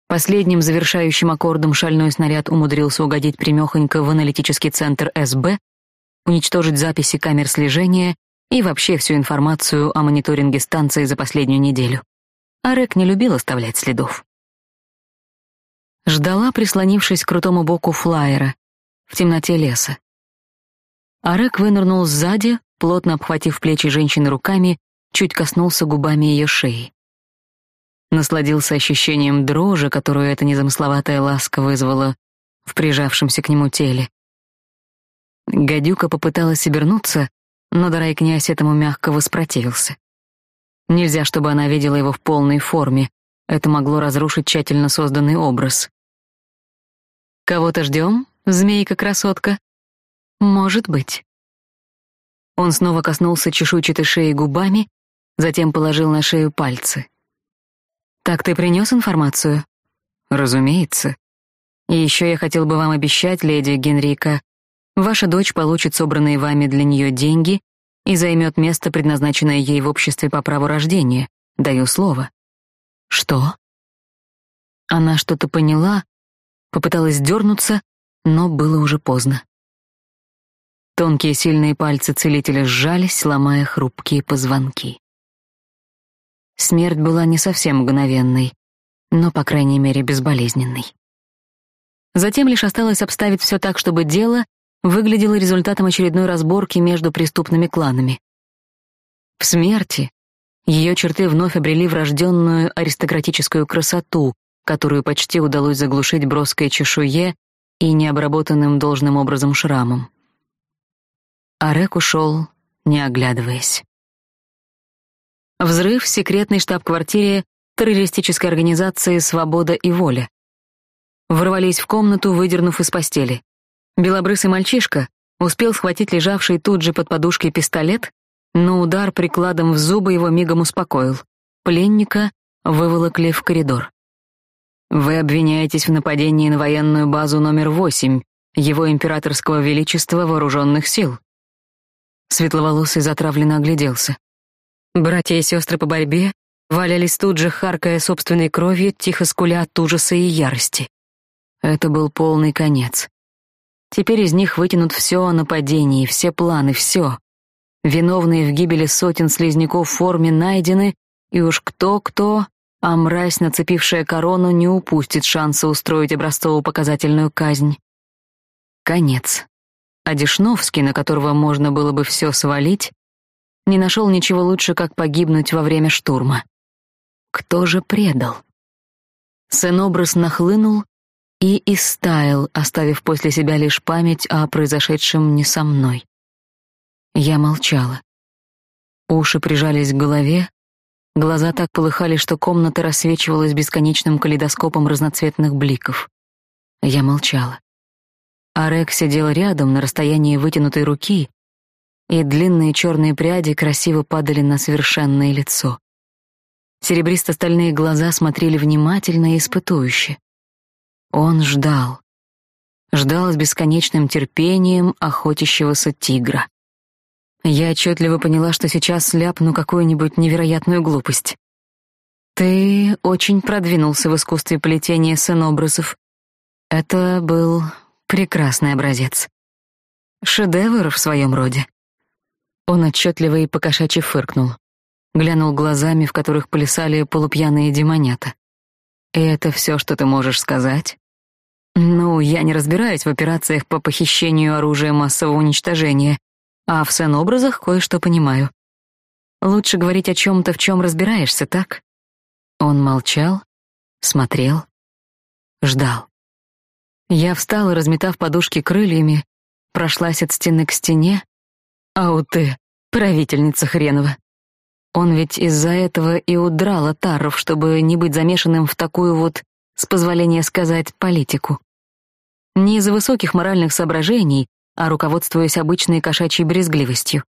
Последним завершающим аккордом шальной снаряд умудрился угодить примехонько в аналитический центр СБ, уничтожить записи камер слежения и вообще всю информацию о мониторинге станции за последнюю неделю. Арек не любил оставлять следов. Ждала, прислонившись к крутому боку флайера, в темноте леса. Арек вынырнул сзади, плотно обхватив плечи женщины руками, чуть коснулся губами ее шеи. Насладился ощущением дрожи, которую эта незамысловатая ласка вызвала в прижавшемся к нему теле. Гадюка попыталась обернуться, но Дарай князь этому мягко воспротивился. Нельзя, чтобы она видела его в полной форме. Это могло разрушить тщательно созданный образ. «Кого-то ждем, змейка-красотка?» «Может быть». Он снова коснулся чешуйчатой шеи губами, затем положил на шею пальцы. «Так ты принес информацию?» «Разумеется. И еще я хотел бы вам обещать, леди Генрика, Ваша дочь получит собранные вами для нее деньги и займет место, предназначенное ей в обществе по праву рождения. Даю слово. Что? Она что-то поняла, попыталась дернуться, но было уже поздно. Тонкие сильные пальцы целителя сжались, ломая хрупкие позвонки. Смерть была не совсем мгновенной, но, по крайней мере, безболезненной. Затем лишь осталось обставить все так, чтобы дело выглядело результатом очередной разборки между преступными кланами. В смерти ее черты вновь обрели врожденную аристократическую красоту, которую почти удалось заглушить броской чешуе и необработанным должным образом шрамом. Арек ушел, не оглядываясь. Взрыв в секретной штаб-квартире террористической организации «Свобода и воля». Ворвались в комнату, выдернув из постели. Белобрысый мальчишка успел схватить лежавший тут же под подушкой пистолет, но удар прикладом в зубы его мигом успокоил. Пленника выволокли в коридор. «Вы обвиняетесь в нападении на военную базу номер восемь его императорского величества вооруженных сил». Светловолосый затравленно огляделся. Братья и сестры по борьбе валялись тут же, харкая собственной кровью, тихо скуля от ужаса и ярости. Это был полный конец. Теперь из них вытянут все о нападении, все планы, все. Виновные в гибели сотен слизняков в форме найдены, и уж кто-кто, а мразь, нацепившая корону, не упустит шанса устроить образцово-показательную казнь. Конец. А Дешновский, на которого можно было бы все свалить, не нашел ничего лучше, как погибнуть во время штурма. Кто же предал? Сенобраз нахлынул и истаял, оставив после себя лишь память о произошедшем не со мной. Я молчала. Уши прижались к голове, глаза так полыхали, что комната рассвечивалась бесконечным калейдоскопом разноцветных бликов. Я молчала. Арек сидел рядом на расстоянии вытянутой руки, и длинные черные пряди красиво падали на совершенное лицо. Серебристо-стальные глаза смотрели внимательно и испытующе. Он ждал. Ждал с бесконечным терпением охотящегося тигра. Я отчетливо поняла, что сейчас ляпну какую-нибудь невероятную глупость. Ты очень продвинулся в искусстве плетения сценобразов. Это был прекрасный образец. Шедевр в своем роде. Он отчетливо и покошачьи фыркнул глянул глазами, в которых плясали полупьяные демонята. «И это все, что ты можешь сказать?» «Ну, я не разбираюсь в операциях по похищению оружия массового уничтожения, а в сценобразах кое-что понимаю. Лучше говорить о чем-то, в чем разбираешься, так?» Он молчал, смотрел, ждал. Я встала, разметав подушки крыльями, прошлась от стены к стене. «Ау ты, правительница хренова!» Он ведь из-за этого и удрал от Тарров, чтобы не быть замешанным в такую вот, с позволения сказать, политику. Не из-за высоких моральных соображений, а руководствуясь обычной кошачьей брезгливостью.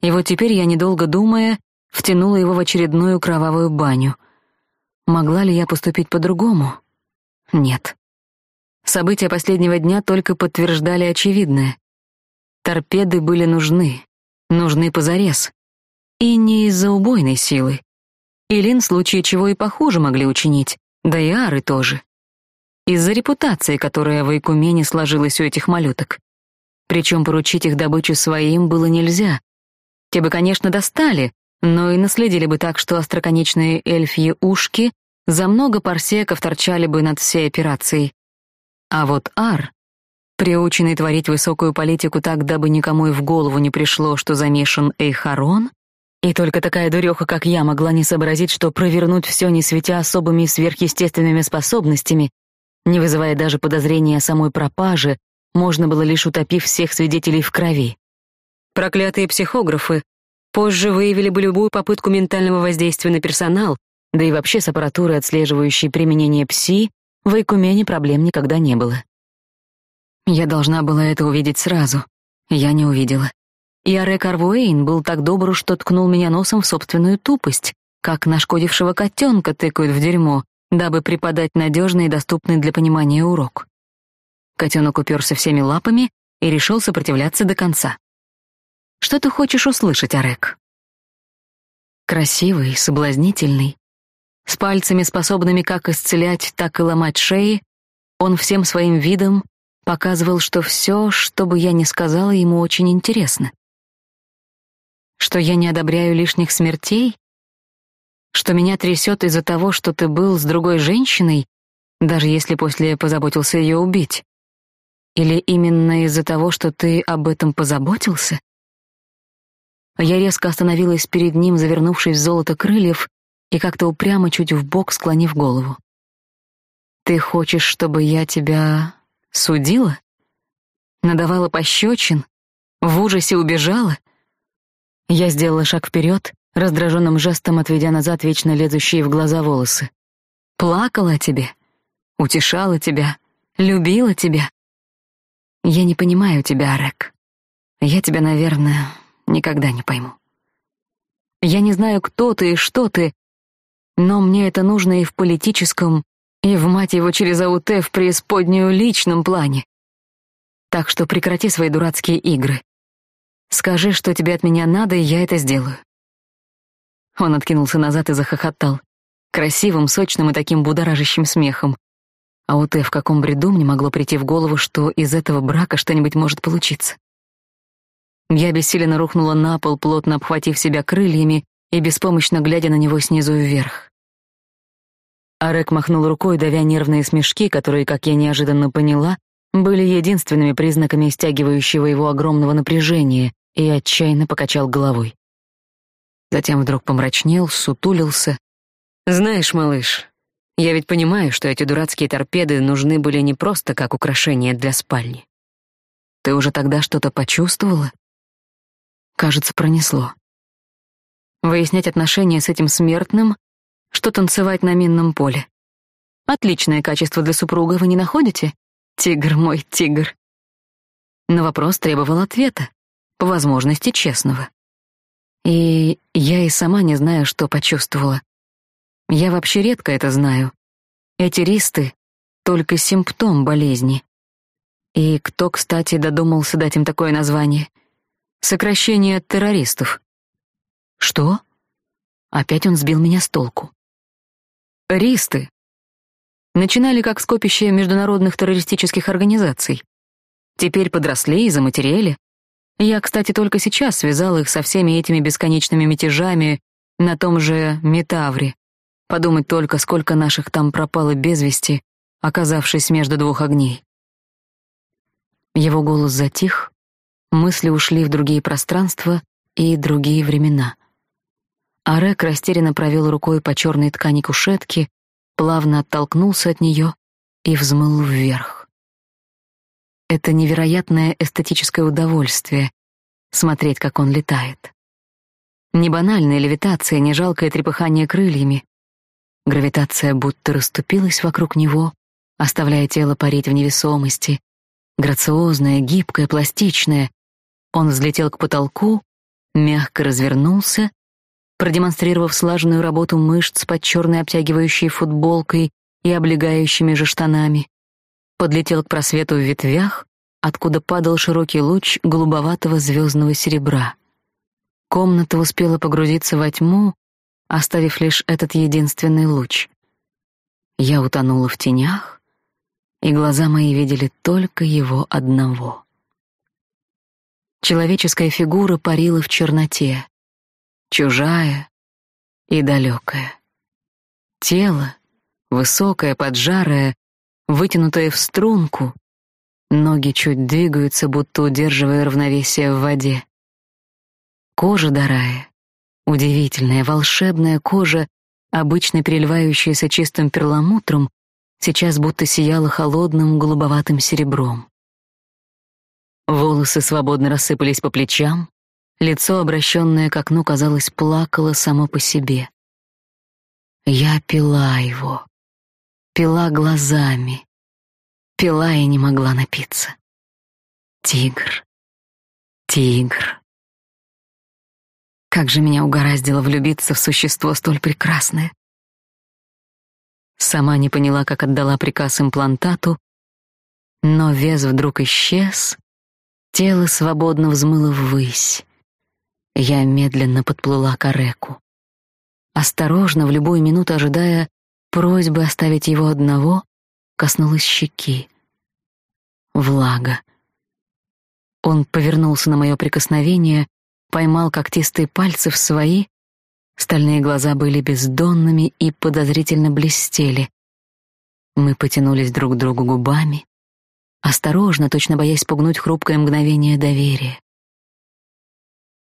И вот теперь я, недолго думая, втянула его в очередную кровавую баню. Могла ли я поступить по-другому? Нет. События последнего дня только подтверждали очевидное. Торпеды были нужны, нужны позарез. И не из-за убойной силы. Илин в случае чего и похуже могли учинить, да и ары тоже. Из-за репутации, которая в Икумене сложилась у этих малюток. Причем поручить их добычу своим было нельзя. Те бы, конечно, достали, но и наследили бы так, что остроконечные эльфьи ушки за много парсеков торчали бы над всей операцией. А вот Ар, приученный творить высокую политику так, дабы никому и в голову не пришло, что замешан Эйхарон, и только такая дуреха, как я, могла не сообразить, что провернуть все, не светя особыми сверхъестественными способностями, не вызывая даже подозрения о самой пропаже, можно было лишь утопив всех свидетелей в крови. Проклятые психографы позже выявили бы любую попытку ментального воздействия на персонал, да и вообще с аппаратурой, отслеживающей применение ПСИ, в Айкумене проблем никогда не было. Я должна была это увидеть сразу. Я не увидела. И Арек Арвуэйн был так добр, что ткнул меня носом в собственную тупость, как нашкодившего котенка тыкают в дерьмо, дабы преподать надежный и доступный для понимания урок. Котенок уперся всеми лапами и решил сопротивляться до конца. «Что ты хочешь услышать, Арек?» Красивый, соблазнительный, с пальцами, способными как исцелять, так и ломать шеи, он всем своим видом показывал, что все, что бы я ни сказала, ему очень интересно. Что я не одобряю лишних смертей? Что меня трясет из-за того, что ты был с другой женщиной, даже если после позаботился ее убить? Или именно из-за того, что ты об этом позаботился? Я резко остановилась перед ним, завернувшись в золото крыльев и как-то упрямо чуть бок склонив голову. Ты хочешь, чтобы я тебя судила? Надавала пощечин? В ужасе убежала? Я сделала шаг вперед, раздраженным жестом отведя назад вечно лезущие в глаза волосы. Плакала о тебе, утешала тебя, любила тебя. Я не понимаю тебя, Арек. Я тебя, наверное, никогда не пойму. Я не знаю, кто ты и что ты, но мне это нужно и в политическом, и в, мать его, через АУТ в преисподнюю личном плане. Так что прекрати свои дурацкие игры. Скажи, что тебе от меня надо, и я это сделаю. Он откинулся назад и захохотал. Красивым, сочным и таким будоражащим смехом. А у Тэ в каком бреду мне могло прийти в голову, что из этого брака что-нибудь может получиться. Я бессиленно рухнула на пол, плотно обхватив себя крыльями и беспомощно глядя на него снизу вверх. Арек махнул рукой, давя нервные смешки, которые, как я неожиданно поняла, были единственными признаками стягивающего его огромного напряжения, и отчаянно покачал головой. Затем вдруг помрачнел, сутулился. «Знаешь, малыш, я ведь понимаю, что эти дурацкие торпеды нужны были не просто как украшение для спальни. Ты уже тогда что-то почувствовала?» Кажется, пронесло. Выяснять отношения с этим смертным, что танцевать на минном поле. Отличное качество для супруга, вы не находите? Тигр мой, тигр. Но вопрос требовал ответа, по возможности честного. И я и сама не знаю, что почувствовала. Я вообще редко это знаю. Эти ристы — только симптом болезни. И кто, кстати, додумался дать им такое название? Сокращение террористов. Что? Опять он сбил меня с толку. Ристы. Начинали как скопище международных террористических организаций. Теперь подросли и заматерели. Я, кстати, только сейчас связал их со всеми этими бесконечными мятежами на том же Метавре. Подумать только, сколько наших там пропало без вести, оказавшись между двух огней. Его голос затих, мысли ушли в другие пространства и другие времена. Арек растерянно провел рукой по черной ткани кушетки, плавно оттолкнулся от нее и взмыл вверх. Это невероятное эстетическое удовольствие — смотреть, как он летает. Не банальная левитация, не жалкое трепыхание крыльями. Гравитация будто расступилась вокруг него, оставляя тело парить в невесомости, грациозное, гибкое, пластичное. Он взлетел к потолку, мягко развернулся, продемонстрировав слаженную работу мышц под черной обтягивающей футболкой и облегающими же штанами, подлетел к просвету в ветвях, откуда падал широкий луч голубоватого звездного серебра. Комната успела погрузиться во тьму, оставив лишь этот единственный луч. Я утонула в тенях, и глаза мои видели только его одного. Человеческая фигура парила в черноте, чужая и далекая. Тело, высокое, поджарое, вытянутое в струнку, ноги чуть двигаются, будто удерживая равновесие в воде. Кожа дарая, удивительная, волшебная кожа, обычно переливающаяся чистым перламутром, сейчас будто сияла холодным голубоватым серебром. Волосы свободно рассыпались по плечам, лицо, обращенное к окну, казалось, плакало само по себе. Я пила его, пила глазами, пила и не могла напиться. Тигр, тигр. Как же меня угораздило влюбиться в существо столь прекрасное. Сама не поняла, как отдала приказ имплантату, но вес вдруг исчез, тело свободно взмыло ввысь. Я медленно подплыла к Ареку. Осторожно, в любую минуту ожидая просьбы оставить его одного, коснулась щеки. Влага. Он повернулся на мое прикосновение, поймал когтистые пальцы в свои Стальные глаза были бездонными и подозрительно блестели. Мы потянулись друг к другу губами, осторожно, точно боясь пугнуть хрупкое мгновение доверия.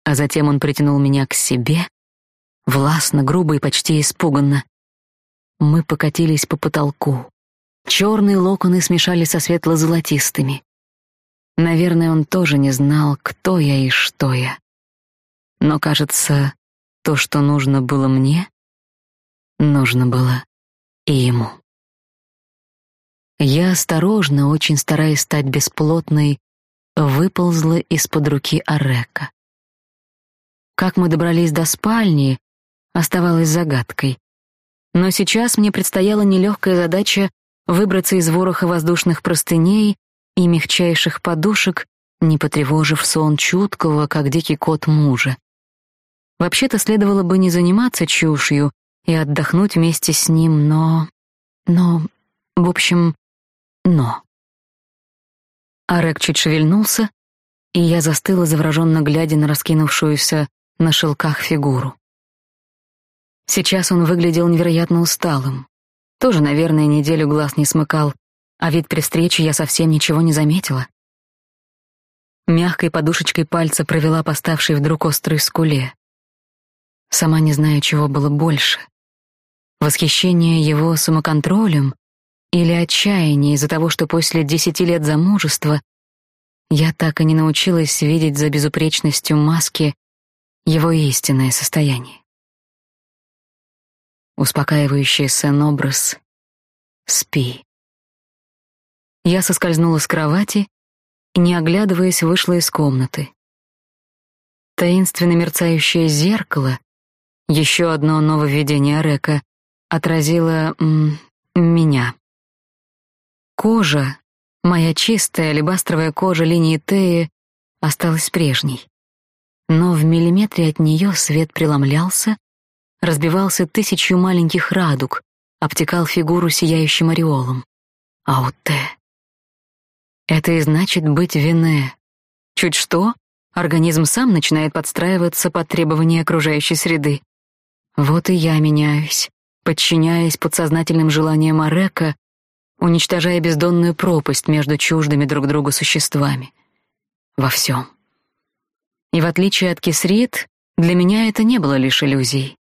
А затем он притянул меня к себе, властно, грубо и почти испуганно. Мы покатились по потолку. Черные локоны смешались со светло-золотистыми. Наверное, он тоже не знал, кто я и что я. Но, кажется, то, что нужно было мне, нужно было и ему. Я осторожно, очень стараясь стать бесплотной, выползла из-под руки Арека. Как мы добрались до спальни, оставалось загадкой. Но сейчас мне предстояла нелегкая задача выбраться из вороха воздушных простыней и мягчайших подушек, не потревожив сон чуткого, как дикий кот мужа. Вообще-то следовало бы не заниматься чушью и отдохнуть вместе с ним, но... Но... В общем, но... Арек чуть шевельнулся, и я застыла, завороженно глядя на раскинувшуюся на шелках фигуру. Сейчас он выглядел невероятно усталым. Тоже, наверное, неделю глаз не смыкал, а ведь при встрече я совсем ничего не заметила. Мягкой подушечкой пальца провела поставшей вдруг острой скуле. Сама не знаю, чего было больше. Восхищение его самоконтролем или отчаяние из-за того, что после десяти лет замужества я так и не научилась видеть за безупречностью маски его истинное состояние. Успокаивающий сын-образ «Спи». Я соскользнула с кровати и, не оглядываясь, вышла из комнаты. Таинственно мерцающее зеркало, еще одно нововведение Река, отразило меня. Кожа, моя чистая алебастровая кожа линии Теи, осталась прежней. Но в миллиметре от нее свет преломлялся, разбивался тысячью маленьких радуг, обтекал фигуру сияющим ореолом. Ауте. Это и значит быть вине. Чуть что, организм сам начинает подстраиваться под требования окружающей среды. Вот и я меняюсь, подчиняясь подсознательным желаниям Арека, уничтожая бездонную пропасть между чуждыми друг другу существами. Во всем. И в отличие от Кисрит, для меня это не было лишь иллюзией.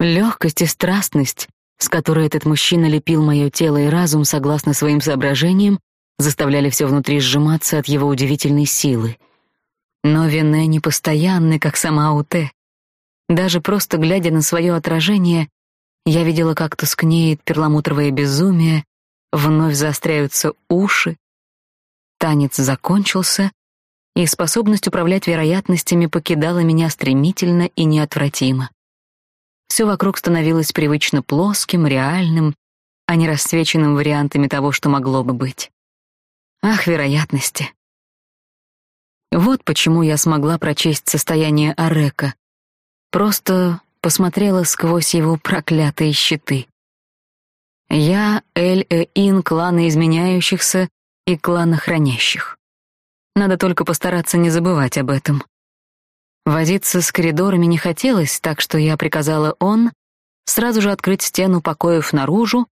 Легкость и страстность, с которой этот мужчина лепил мое тело и разум согласно своим соображениям, заставляли все внутри сжиматься от его удивительной силы. Но Вене не постоянны, как сама Ауте. Даже просто глядя на свое отражение, я видела, как тускнеет перламутровое безумие, вновь заостряются уши. Танец закончился, и способность управлять вероятностями покидала меня стремительно и неотвратимо. Все вокруг становилось привычно плоским, реальным, а не расцвеченным вариантами того, что могло бы быть. Ах, вероятности. Вот почему я смогла прочесть состояние Арека. Просто посмотрела сквозь его проклятые щиты. Я Эль-Э-Ин клана изменяющихся и клана хранящих. Надо только постараться не забывать об этом. Возиться с коридорами не хотелось, так что я приказала он сразу же открыть стену покоев наружу,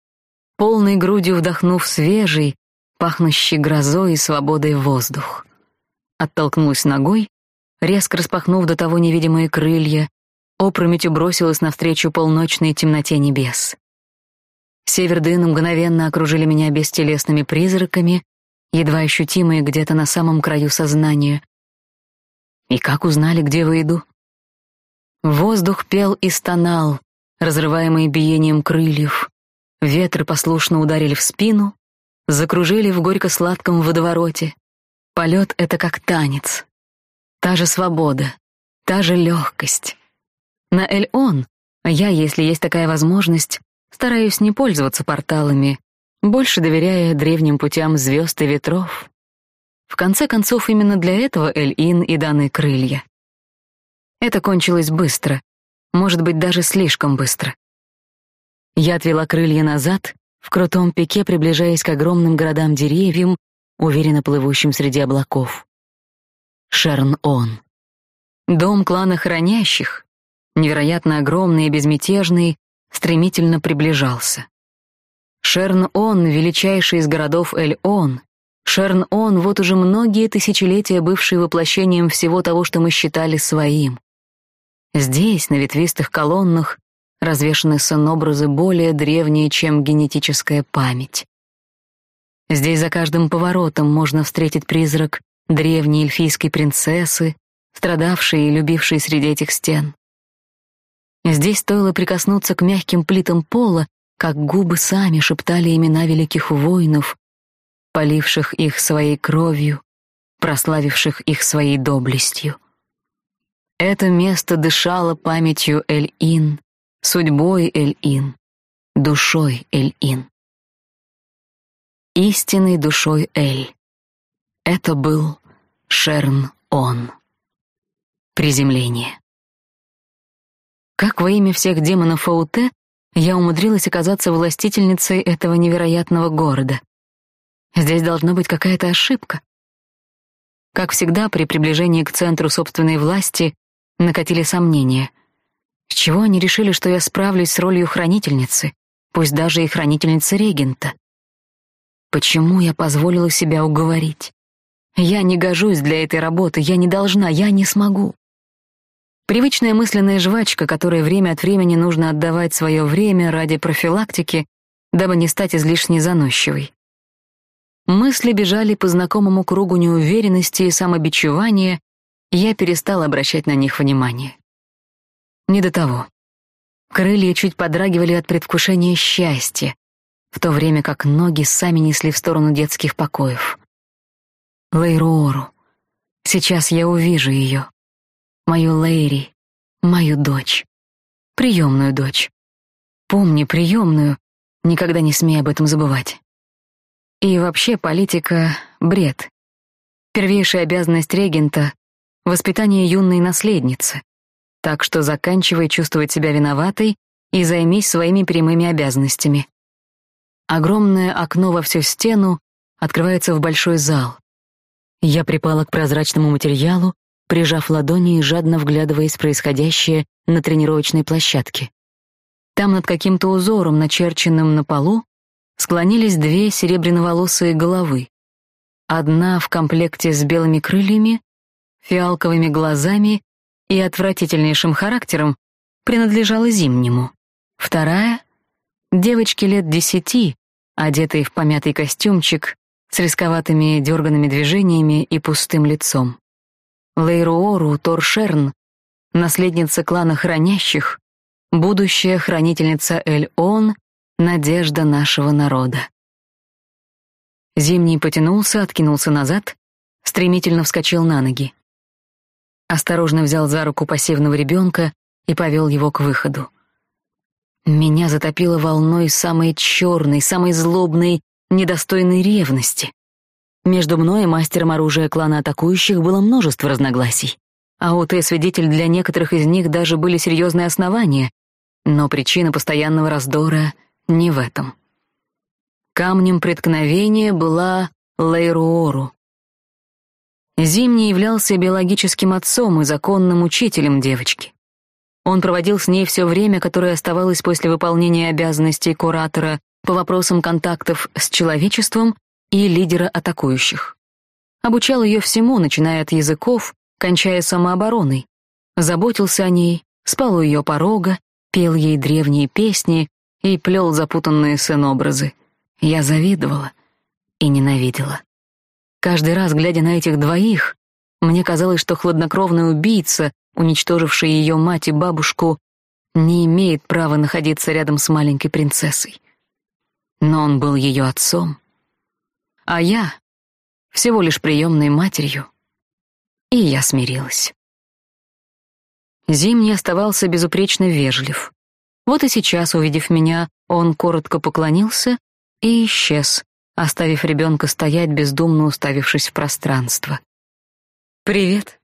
полной грудью вдохнув свежий, пахнущий грозой и свободой воздух. Оттолкнулась ногой, резко распахнув до того невидимые крылья, опрометью бросилась навстречу полночной темноте небес. Севердын мгновенно окружили меня бестелесными призраками, едва ощутимые где-то на самом краю сознания. И как узнали, где вы иду? Воздух пел и стонал, разрываемый биением крыльев. Ветры послушно ударили в спину, закружили в горько-сладком водовороте. Полет — это как танец. Та же свобода, та же легкость. На Эль-Он я, если есть такая возможность, стараюсь не пользоваться порталами, больше доверяя древним путям звезд и ветров. В конце концов, именно для этого Эль-Ин и даны крылья. Это кончилось быстро, может быть, даже слишком быстро. Я отвела крылья назад в крутом пике приближаясь к огромным городам-деревьям, уверенно плывущим среди облаков. Шерн-Он. Дом клана хранящих, невероятно огромный и безмятежный, стремительно приближался. Шерн-Он, величайший из городов Эль-Он, Шерн-Он, вот уже многие тысячелетия бывший воплощением всего того, что мы считали своим. Здесь, на ветвистых колоннах, развешаны сон-образы более древние, чем генетическая память. Здесь за каждым поворотом можно встретить призрак древней эльфийской принцессы, страдавшей и любившей среди этих стен. Здесь стоило прикоснуться к мягким плитам пола, как губы сами шептали имена великих воинов, поливших их своей кровью, прославивших их своей доблестью. Это место дышало памятью Эль-Ин, судьбой Эль-Ин, душой Эль-Ин. Истинной душой Эль. Это был Шерн-Он. Приземление. Как во имя всех демонов Ауте я умудрилась оказаться властительницей этого невероятного города. Здесь должна быть какая-то ошибка. Как всегда, при приближении к центру собственной власти накатили сомнения. С чего они решили, что я справлюсь с ролью хранительницы, пусть даже и хранительницы регента? Почему я позволила себя уговорить? Я не гожусь для этой работы, я не должна, я не смогу. Привычная мысленная жвачка, которой время от времени нужно отдавать свое время ради профилактики, дабы не стать излишне заносчивой. Мысли бежали по знакомому кругу неуверенности и самобичевания, и я перестала обращать на них внимание. Не до того. Крылья чуть подрагивали от предвкушения счастья, в то время как ноги сами несли в сторону детских покоев. Лейруору. Сейчас я увижу ее. Мою Лейри, мою дочь. Приемную дочь. Помни приемную, никогда не смей об этом забывать. И вообще политика — бред. Первейшая обязанность регента — воспитание юной наследницы. Так что заканчивай чувствовать себя виноватой и займись своими прямыми обязанностями. Огромное окно во всю стену открывается в большой зал. Я припала к прозрачному материалу, прижав ладони и жадно вглядываясь в происходящее на тренировочной площадке. Там над каким-то узором, начерченным на полу, склонились две серебряноволосые головы. Одна в комплекте с белыми крыльями, фиалковыми глазами и отвратительнейшим характером принадлежала зимнему. Вторая — девочке лет десяти, одетой в помятый костюмчик, с рисковатыми дерганными движениями и пустым лицом. Лейруору Торшерн, наследница клана Хранящих, будущая хранительница Эль-Он надежда нашего народа. Зимний потянулся, откинулся назад, стремительно вскочил на ноги. Осторожно взял за руку пассивного ребенка и повел его к выходу. Меня затопило волной самой черной, самой злобной, недостойной ревности. Между мной и мастером оружия клана атакующих было множество разногласий. А у Т-свидетель для некоторых из них даже были серьезные основания, но причина постоянного раздора не в этом. Камнем преткновения была Лейруору. Зимний являлся биологическим отцом и законным учителем девочки. Он проводил с ней все время, которое оставалось после выполнения обязанностей куратора по вопросам контактов с человечеством и лидера атакующих. Обучал ее всему, начиная от языков, кончая самообороной. Заботился о ней, спал у ее порога, пел ей древние песни, и плел запутанные сценобразы. Я завидовала и ненавидела. Каждый раз, глядя на этих двоих, мне казалось, что хладнокровный убийца, уничтоживший ее мать и бабушку, не имеет права находиться рядом с маленькой принцессой. Но он был ее отцом, а я — всего лишь приемной матерью, и я смирилась. Зимний оставался безупречно вежлив. Вот и сейчас, увидев меня, он коротко поклонился и исчез, оставив ребенка стоять, бездумно уставившись в пространство. «Привет».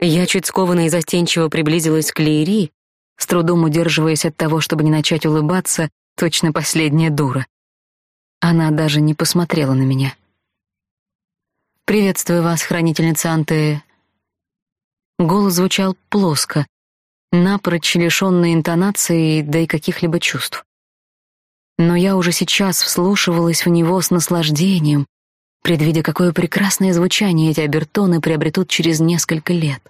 Я чуть скованно и застенчиво приблизилась к Лири, с трудом удерживаясь от того, чтобы не начать улыбаться, точно последняя дура. Она даже не посмотрела на меня. «Приветствую вас, хранительница Антея». Голос звучал плоско, напрочь лишённой интонации, да и каких-либо чувств. Но я уже сейчас вслушивалась в него с наслаждением, предвидя, какое прекрасное звучание эти обертоны приобретут через несколько лет.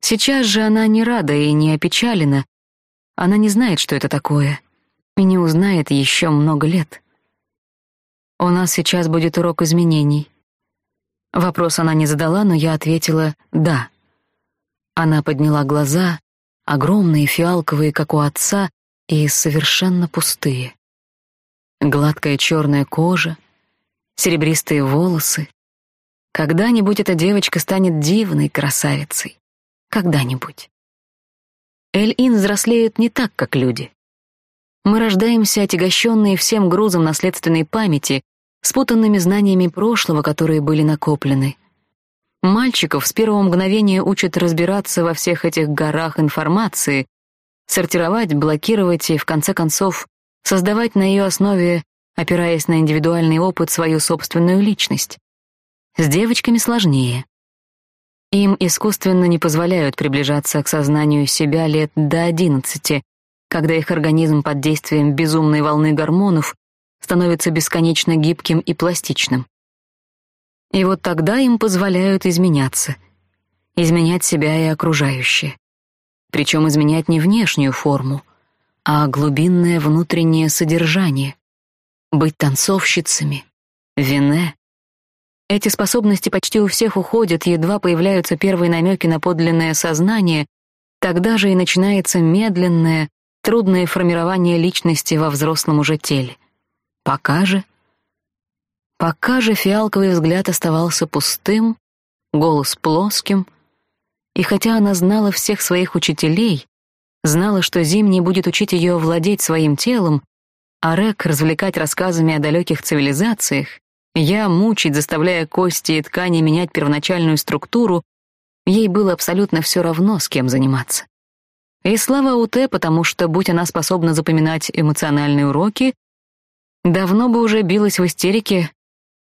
Сейчас же она не рада и не опечалена. Она не знает, что это такое, и не узнает еще много лет. У нас сейчас будет урок изменений. Вопрос она не задала, но я ответила «да». Она подняла глаза, огромные, фиалковые, как у отца, и совершенно пустые. Гладкая черная кожа, серебристые волосы. Когда-нибудь эта девочка станет дивной красавицей. Когда-нибудь. Эль-Ин взрослеют не так, как люди. Мы рождаемся отягощенные всем грузом наследственной памяти, спутанными знаниями прошлого, которые были накоплены. Мальчиков с первого мгновения учат разбираться во всех этих горах информации, сортировать, блокировать и, в конце концов, создавать на ее основе, опираясь на индивидуальный опыт, свою собственную личность. С девочками сложнее. Им искусственно не позволяют приближаться к сознанию себя лет до одиннадцати, когда их организм под действием безумной волны гормонов становится бесконечно гибким и пластичным. И вот тогда им позволяют изменяться, изменять себя и окружающее. Причем изменять не внешнюю форму, а глубинное внутреннее содержание. Быть танцовщицами, вине. Эти способности почти у всех уходят, едва появляются первые намеки на подлинное сознание, тогда же и начинается медленное, трудное формирование личности во взрослом уже теле. Пока же... Пока же фиалковый взгляд оставался пустым, голос плоским, и хотя она знала всех своих учителей, знала, что Зимний будет учить ее владеть своим телом, а Рек развлекать рассказами о далеких цивилизациях, я мучить, заставляя кости и ткани менять первоначальную структуру, ей было абсолютно все равно, с кем заниматься. И слава УТ, потому что, будь она способна запоминать эмоциональные уроки, давно бы уже билась в истерике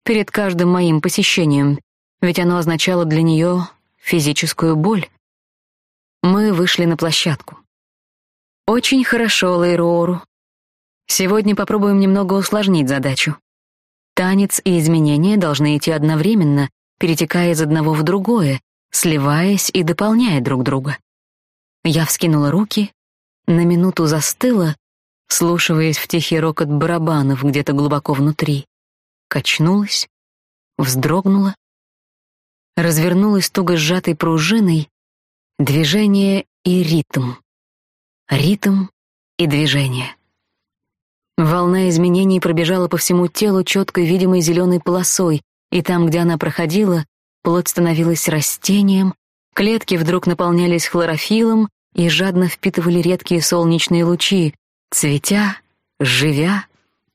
перед каждым моим посещением, ведь оно означало для нее физическую боль. Мы вышли на площадку. Очень хорошо, Лейрору. Сегодня попробуем немного усложнить задачу. Танец и изменения должны идти одновременно, перетекая из одного в другое, сливаясь и дополняя друг друга. Я вскинула руки, на минуту застыла, слушаясь в тихий рокот барабанов где-то глубоко внутри, качнулась, вздрогнула, развернулась туго сжатой пружиной, движение и ритм. Ритм и движение. Волна изменений пробежала по всему телу четкой видимой зеленой полосой, и там, где она проходила, плоть становилась растением, клетки вдруг наполнялись хлорофилом и жадно впитывали редкие солнечные лучи, цветя, живя,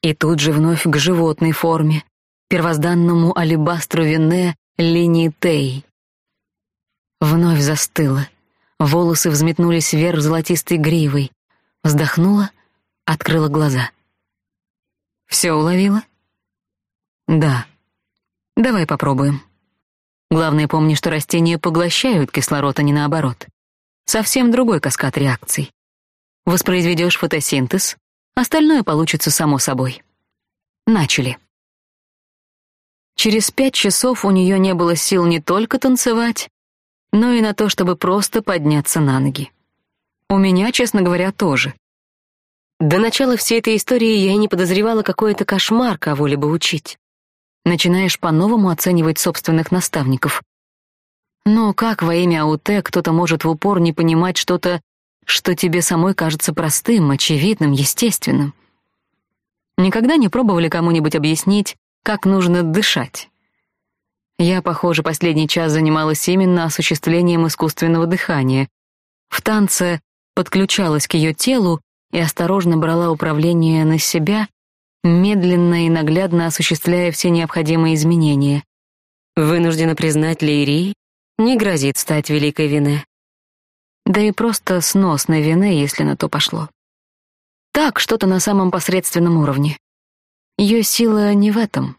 и тут же вновь к животной форме, первозданному алебастру вине линии Тей. Вновь застыла. Волосы взметнулись вверх золотистой гривой. Вздохнула, открыла глаза. Все уловила? Да. Давай попробуем. Главное, помни, что растения поглощают кислород, а не наоборот. Совсем другой каскад реакций. Воспроизведешь фотосинтез, остальное получится само собой. Начали. Через пять часов у нее не было сил не только танцевать, но и на то, чтобы просто подняться на ноги. У меня, честно говоря, тоже. До начала всей этой истории я и не подозревала, какой это кошмар кого-либо учить. Начинаешь по-новому оценивать собственных наставников. Но как во имя АУТ кто-то может в упор не понимать что-то, что тебе самой кажется простым, очевидным, естественным? Никогда не пробовали кому-нибудь объяснить, как нужно дышать? Я, похоже, последний час занималась именно осуществлением искусственного дыхания. В танце подключалась к ее телу и осторожно брала управление на себя, медленно и наглядно осуществляя все необходимые изменения. Вынуждена признать, Лейри не грозит стать великой вины. Да и просто сносной вины, если на то пошло. Так, что-то на самом посредственном уровне. Ее сила не в этом.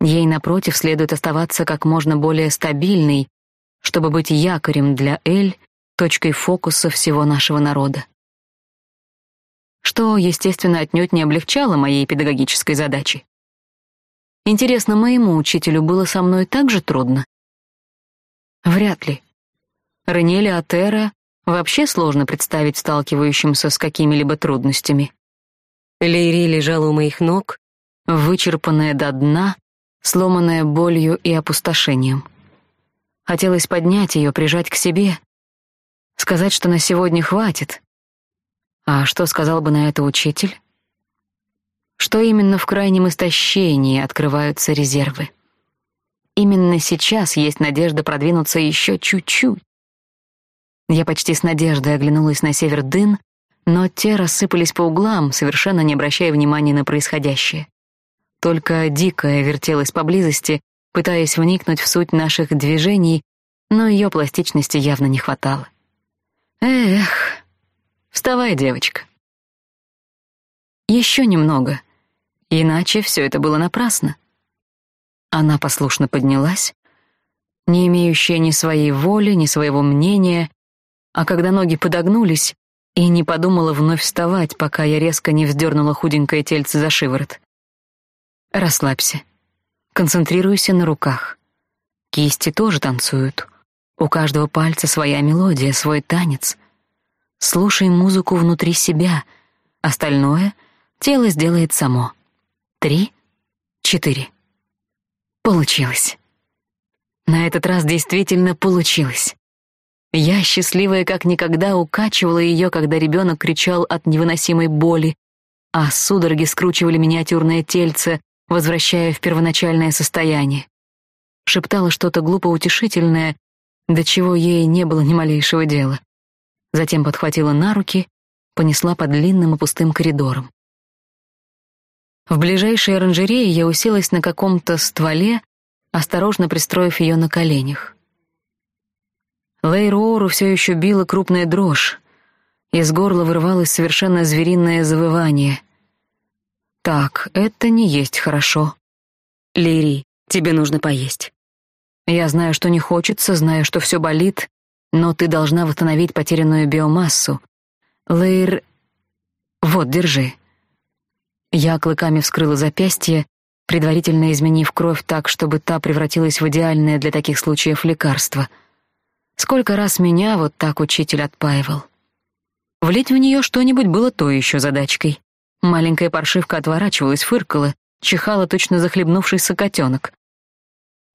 Ей, напротив, следует оставаться как можно более стабильной, чтобы быть якорем для Эль, точкой фокуса всего нашего народа. Что, естественно, отнюдь не облегчало моей педагогической задачи. Интересно, моему учителю было со мной так же трудно? Вряд ли. Ранеле Атера вообще сложно представить сталкивающимся с какими-либо трудностями. Лейри лежала у моих ног, вычерпанная до дна, сломанная болью и опустошением. Хотелось поднять ее, прижать к себе, сказать, что на сегодня хватит. А что сказал бы на это учитель? Что именно в крайнем истощении открываются резервы. Именно сейчас есть надежда продвинуться еще чуть-чуть. Я почти с надеждой оглянулась на север дын, но те рассыпались по углам, совершенно не обращая внимания на происходящее. Только дикая вертелась поблизости, пытаясь вникнуть в суть наших движений, но ее пластичности явно не хватало. Эх, вставай, девочка. Еще немного, иначе все это было напрасно. Она послушно поднялась, не имеющая ни своей воли, ни своего мнения, а когда ноги подогнулись, и не подумала вновь вставать, пока я резко не вздернула худенькое тельце за шиворот. Расслабься. Концентрируйся на руках. Кисти тоже танцуют. У каждого пальца своя мелодия, свой танец. Слушай музыку внутри себя. Остальное тело сделает само. Три, четыре. Получилось. На этот раз действительно получилось. Я, счастливая как никогда, укачивала ее, когда ребенок кричал от невыносимой боли, а судороги скручивали миниатюрное тельце, возвращая в первоначальное состояние. Шептала что-то глупо утешительное, до чего ей не было ни малейшего дела. Затем подхватила на руки, понесла по длинным и пустым коридорам. В ближайшей оранжерее я уселась на каком-то стволе, осторожно пристроив ее на коленях. Лейроору все еще била крупная дрожь. Из горла вырывалось совершенно звериное завывание. «Так, это не есть хорошо. Лири, тебе нужно поесть. Я знаю, что не хочется, знаю, что все болит, но ты должна восстановить потерянную биомассу. Лейр... Вот, держи. Я клыками вскрыла запястье, предварительно изменив кровь так, чтобы та превратилась в идеальное для таких случаев лекарство. Сколько раз меня вот так учитель отпаивал. Влить в нее что-нибудь было то еще задачкой. Маленькая паршивка отворачивалась, фыркала, чихала точно захлебнувшийся котенок.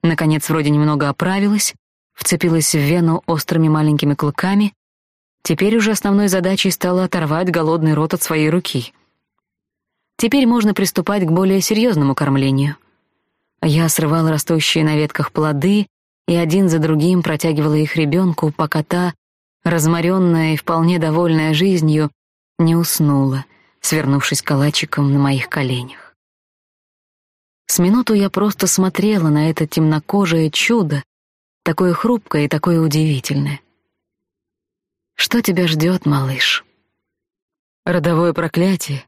Наконец, вроде немного оправилась, вцепилась в вену острыми маленькими клыками. Теперь уже основной задачей стало оторвать голодный рот от своей руки. Теперь можно приступать к более серьезному кормлению. Я срывала растущие на ветках плоды и один за другим протягивала их ребенку, пока та, разморенная и вполне довольная жизнью, не уснула, свернувшись калачиком на моих коленях. С минуту я просто смотрела на это темнокожее чудо, такое хрупкое и такое удивительное. Что тебя ждет, малыш? Родовое проклятие,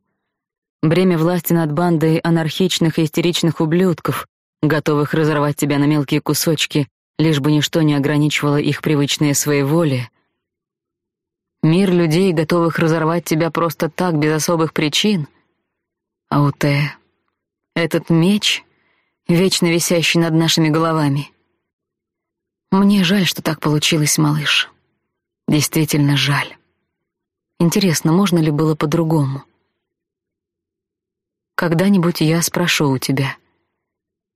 бремя власти над бандой анархичных и истеричных ублюдков, готовых разорвать тебя на мелкие кусочки, лишь бы ничто не ограничивало их привычные своеволие. Мир людей, готовых разорвать тебя просто так, без особых причин. Ауте, этот меч, вечно висящий над нашими головами. Мне жаль, что так получилось, малыш. Действительно жаль. Интересно, можно ли было по-другому? Когда-нибудь я спрошу у тебя,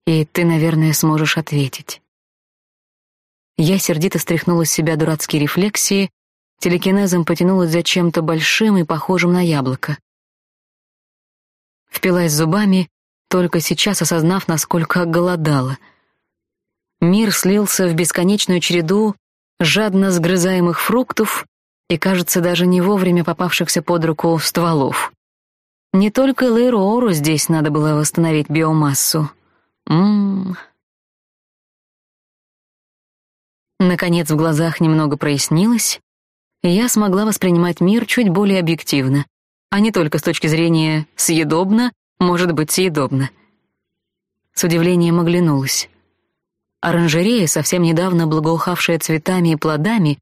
и ты, наверное, сможешь ответить. Я сердито стряхнула с себя дурацкие рефлексии, телекинезом потянулась за чем-то большим и похожим на яблоко. Впилась зубами только сейчас осознав, насколько голодала. Мир слился в бесконечную череду жадно сгрызаемых фруктов и, кажется, даже не вовремя попавшихся под руку стволов. Не только Лейроору здесь надо было восстановить биомассу. Ммм... Наконец в глазах немного прояснилось, и я смогла воспринимать мир чуть более объективно, а не только с точки зрения «съедобно» может быть съедобно. С удивлением оглянулась. Оранжерея, совсем недавно благоухавшая цветами и плодами,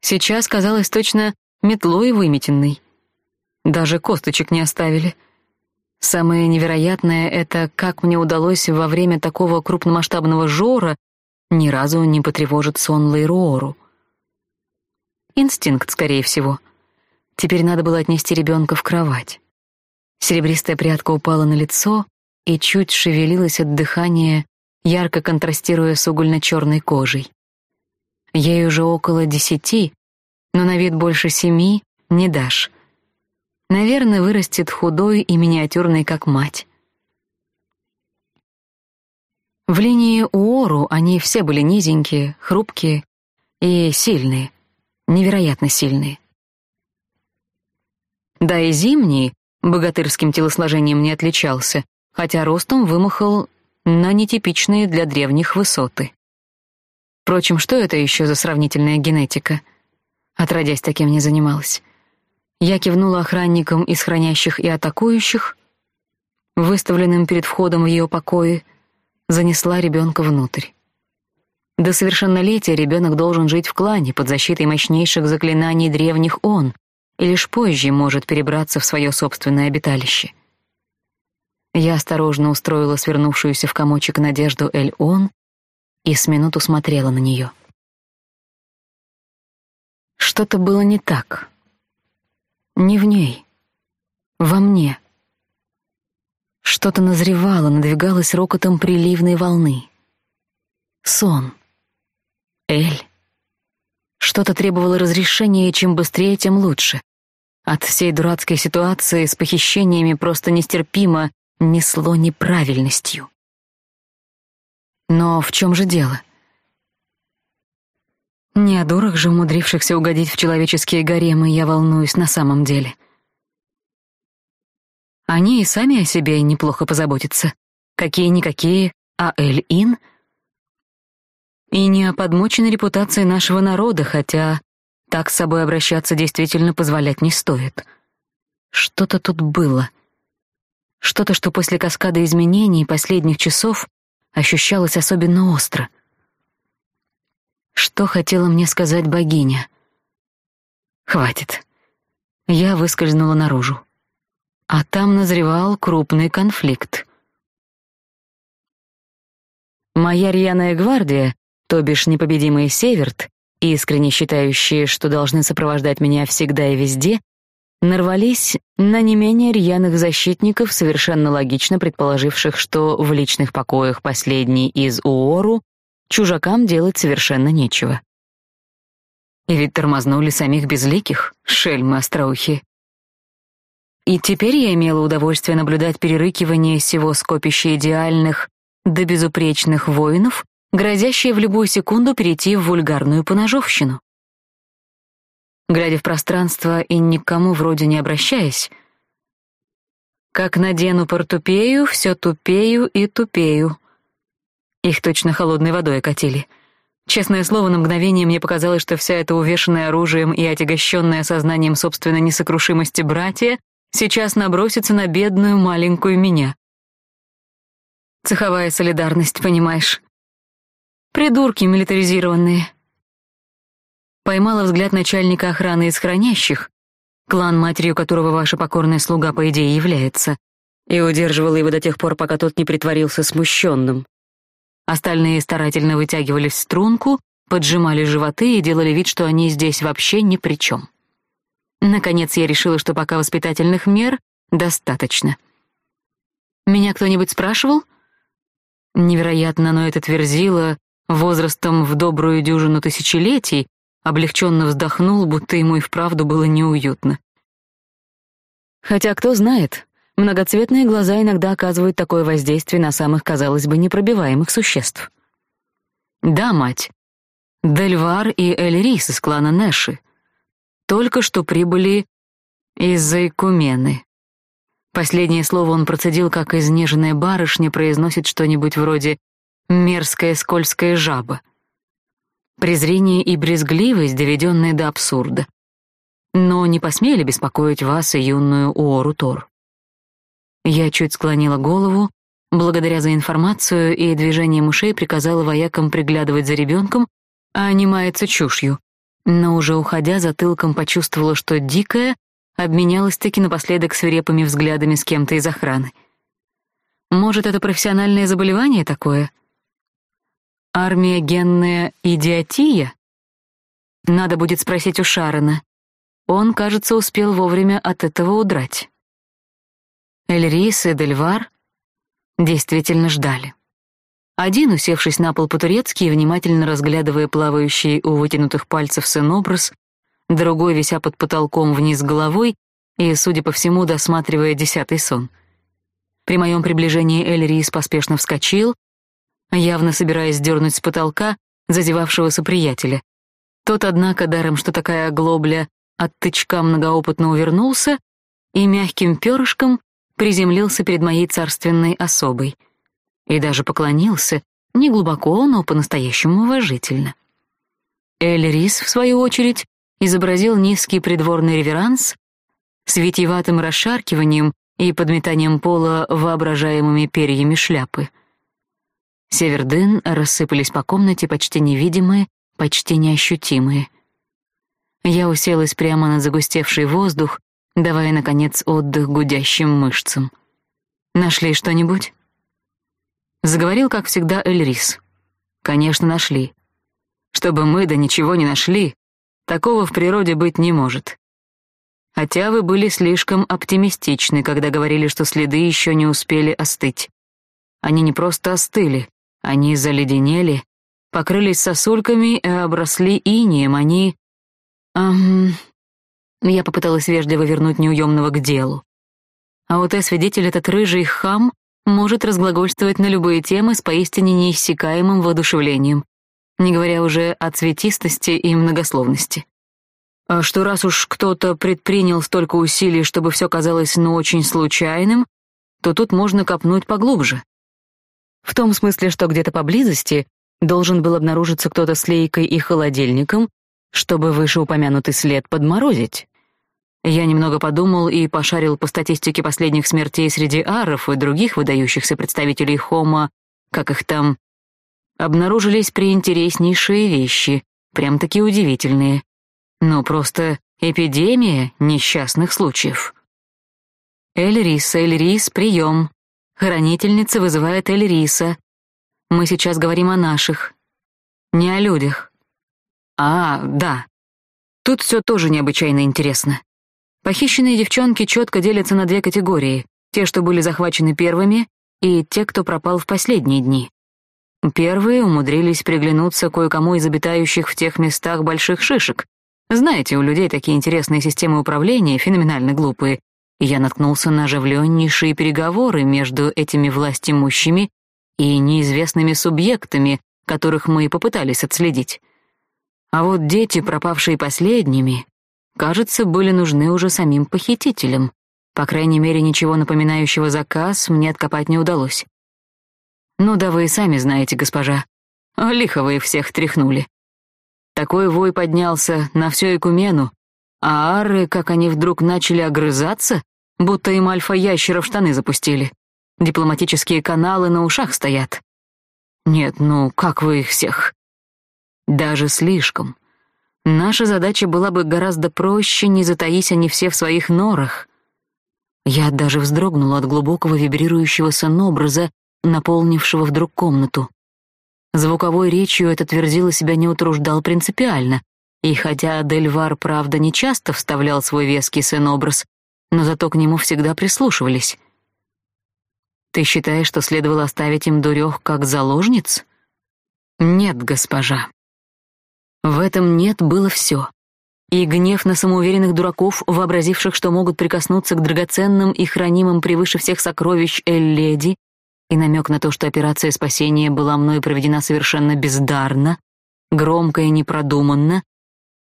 сейчас казалась точно метлой выметенной. Даже косточек не оставили. Самое невероятное — это как мне удалось во время такого крупномасштабного жора ни разу не потревожить сон Лейроору. Инстинкт, скорее всего. Теперь надо было отнести ребенка в кровать. Серебристая прядка упала на лицо и чуть шевелилась от дыхания, ярко контрастируя с угольно-черной кожей. Ей уже около десяти, но на вид больше семи не дашь. Наверное, вырастет худой и миниатюрный, как мать. В линии Уору они все были низенькие, хрупкие и сильные, невероятно сильные. Да и зимние, богатырским телосложением не отличался, хотя ростом вымахал на нетипичные для древних высоты. Впрочем, что это еще за сравнительная генетика? Отродясь таким не занималась. Я кивнула охранникам из хранящих и атакующих, выставленным перед входом в ее покои, занесла ребенка внутрь. До совершеннолетия ребенок должен жить в клане под защитой мощнейших заклинаний древних он, и лишь позже может перебраться в свое собственное обиталище. Я осторожно устроила свернувшуюся в комочек надежду Эль-Он и с минуту смотрела на нее. Что-то было не так. Не в ней. Во мне. Что-то назревало, надвигалось рокотом приливной волны. Сон. Эль. Что-то требовало разрешения, и чем быстрее, тем лучше. От всей дурацкой ситуации с похищениями просто нестерпимо несло неправильностью. Но в чем же дело? Не о дурах же, умудрившихся угодить в человеческие гаремы, я волнуюсь на самом деле. Они и сами о себе неплохо позаботятся. Какие-никакие, а Эль-Ин — и не о подмоченной репутации нашего народа, хотя так с собой обращаться действительно позволять не стоит. Что-то тут было. Что-то, что после каскада изменений последних часов ощущалось особенно остро. Что хотела мне сказать богиня? Хватит. Я выскользнула наружу. А там назревал крупный конфликт. Моя рьяная гвардия то бишь непобедимый Северт, искренне считающие, что должны сопровождать меня всегда и везде, нарвались на не менее рьяных защитников, совершенно логично предположивших, что в личных покоях последней из Уору чужакам делать совершенно нечего. И ведь тормознули самих безликих, шельмы остроухи. И теперь я имела удовольствие наблюдать перерыкивание всего скопища идеальных до безупречных воинов, грозящее в любую секунду перейти в вульгарную поножовщину. Глядя в пространство и никому вроде не обращаясь, как надену портупею, все тупею и тупею. Их точно холодной водой окатили. Честное слово, на мгновение мне показалось, что вся эта увешанная оружием и отягощенная сознанием собственной несокрушимости братья сейчас набросится на бедную маленькую меня. Цеховая солидарность, понимаешь? Придурки милитаризированные. Поймала взгляд начальника охраны из хранящих, клан, матерью которого ваша покорная слуга, по идее, является, и удерживала его до тех пор, пока тот не притворился смущенным. Остальные старательно вытягивали в струнку, поджимали животы и делали вид, что они здесь вообще ни при чем. Наконец я решила, что пока воспитательных мер достаточно. Меня кто-нибудь спрашивал? Невероятно, но этот верзила возрастом в добрую дюжину тысячелетий, облегченно вздохнул, будто ему и вправду было неуютно. Хотя кто знает, многоцветные глаза иногда оказывают такое воздействие на самых, казалось бы, непробиваемых существ. Да, мать. Дельвар и Эльрис из клана Нэши только что прибыли из-за Икумены. Последнее слово он процедил, как изнеженная барышня произносит что-нибудь вроде мерзкая скользкая жаба. Презрение и брезгливость, доведенные до абсурда. Но не посмели беспокоить вас и юную Уору Тор. Я чуть склонила голову, благодаря за информацию и движением ушей приказала воякам приглядывать за ребенком, а не маяться чушью. Но уже уходя, затылком почувствовала, что дикая обменялась-таки напоследок свирепыми взглядами с кем-то из охраны. Может, это профессиональное заболевание такое — Армия генная идиотия? Надо будет спросить у Шарона. Он, кажется, успел вовремя от этого удрать. Эльрис и Дельвар действительно ждали. Один, усевшись на пол по-турецки и внимательно разглядывая плавающий у вытянутых пальцев сынобраз, другой, вися под потолком вниз головой и, судя по всему, досматривая десятый сон. При моем приближении Эльрис поспешно вскочил, явно собираясь дернуть с потолка зазевавшегося приятеля. Тот, однако, даром, что такая оглобля, от тычка многоопытно увернулся и мягким перышком приземлился перед моей царственной особой. И даже поклонился, не глубоко, но по-настоящему уважительно. Эль-Рис, в свою очередь, изобразил низкий придворный реверанс с витиеватым расшаркиванием и подметанием пола воображаемыми перьями шляпы — Севердын рассыпались по комнате почти невидимые, почти неощутимые. Я уселась прямо на загустевший воздух, давая, наконец, отдых гудящим мышцам. Нашли что-нибудь? Заговорил, как всегда, Эльрис. Конечно, нашли. Чтобы мы да ничего не нашли, такого в природе быть не может. Хотя вы были слишком оптимистичны, когда говорили, что следы еще не успели остыть. Они не просто остыли, они заледенели, покрылись сосульками и обросли инием, они... Эм... Я попыталась вежливо вернуть неуемного к делу. А вот и свидетель этот рыжий хам может разглагольствовать на любые темы с поистине неиссякаемым воодушевлением, не говоря уже о цветистости и многословности. А что раз уж кто-то предпринял столько усилий, чтобы все казалось ну очень случайным, то тут можно копнуть поглубже. В том смысле, что где-то поблизости должен был обнаружиться кто-то с лейкой и холодильником, чтобы вышеупомянутый след подморозить. Я немного подумал и пошарил по статистике последних смертей среди аров и других выдающихся представителей хома, как их там. Обнаружились приинтереснейшие вещи, прям-таки удивительные. Ну, просто эпидемия несчастных случаев. Эльрис, Эльрис, прием. Хранительница вызывает Эльриса. Мы сейчас говорим о наших, не о людях. А, да. Тут все тоже необычайно интересно. Похищенные девчонки четко делятся на две категории: те, что были захвачены первыми, и те, кто пропал в последние дни. Первые умудрились приглянуться кое-кому из обитающих в тех местах больших шишек, знаете, у людей такие интересные системы управления, феноменально глупые. Я наткнулся на оживленнейшие переговоры между этими властимущими и неизвестными субъектами, которых мы попытались отследить. А вот дети, пропавшие последними, кажется, были нужны уже самим похитителям. По крайней мере, ничего напоминающего заказ мне откопать не удалось. Ну да вы и сами знаете, госпожа. Лихо вы всех тряхнули. Такой вой поднялся на всю Экумену, а ары, как они вдруг начали огрызаться, будто им альфа-ящеров штаны запустили. Дипломатические каналы на ушах стоят. Нет, ну как вы их всех? Даже слишком. Наша задача была бы гораздо проще, не затаись они все в своих норах. Я даже вздрогнула от глубокого вибрирующего сонобраза, наполнившего вдруг комнату. Звуковой речью этот верзила себя не утруждал принципиально, и хотя Дельвар, правда, не часто вставлял свой веский сын-образ, но зато к нему всегда прислушивались. «Ты считаешь, что следовало оставить им дурех как заложниц?» «Нет, госпожа». В этом «нет» было все. И гнев на самоуверенных дураков, вообразивших, что могут прикоснуться к драгоценным и хранимым превыше всех сокровищ Эль-Леди, и намек на то, что операция спасения была мной проведена совершенно бездарно, громко и непродуманно,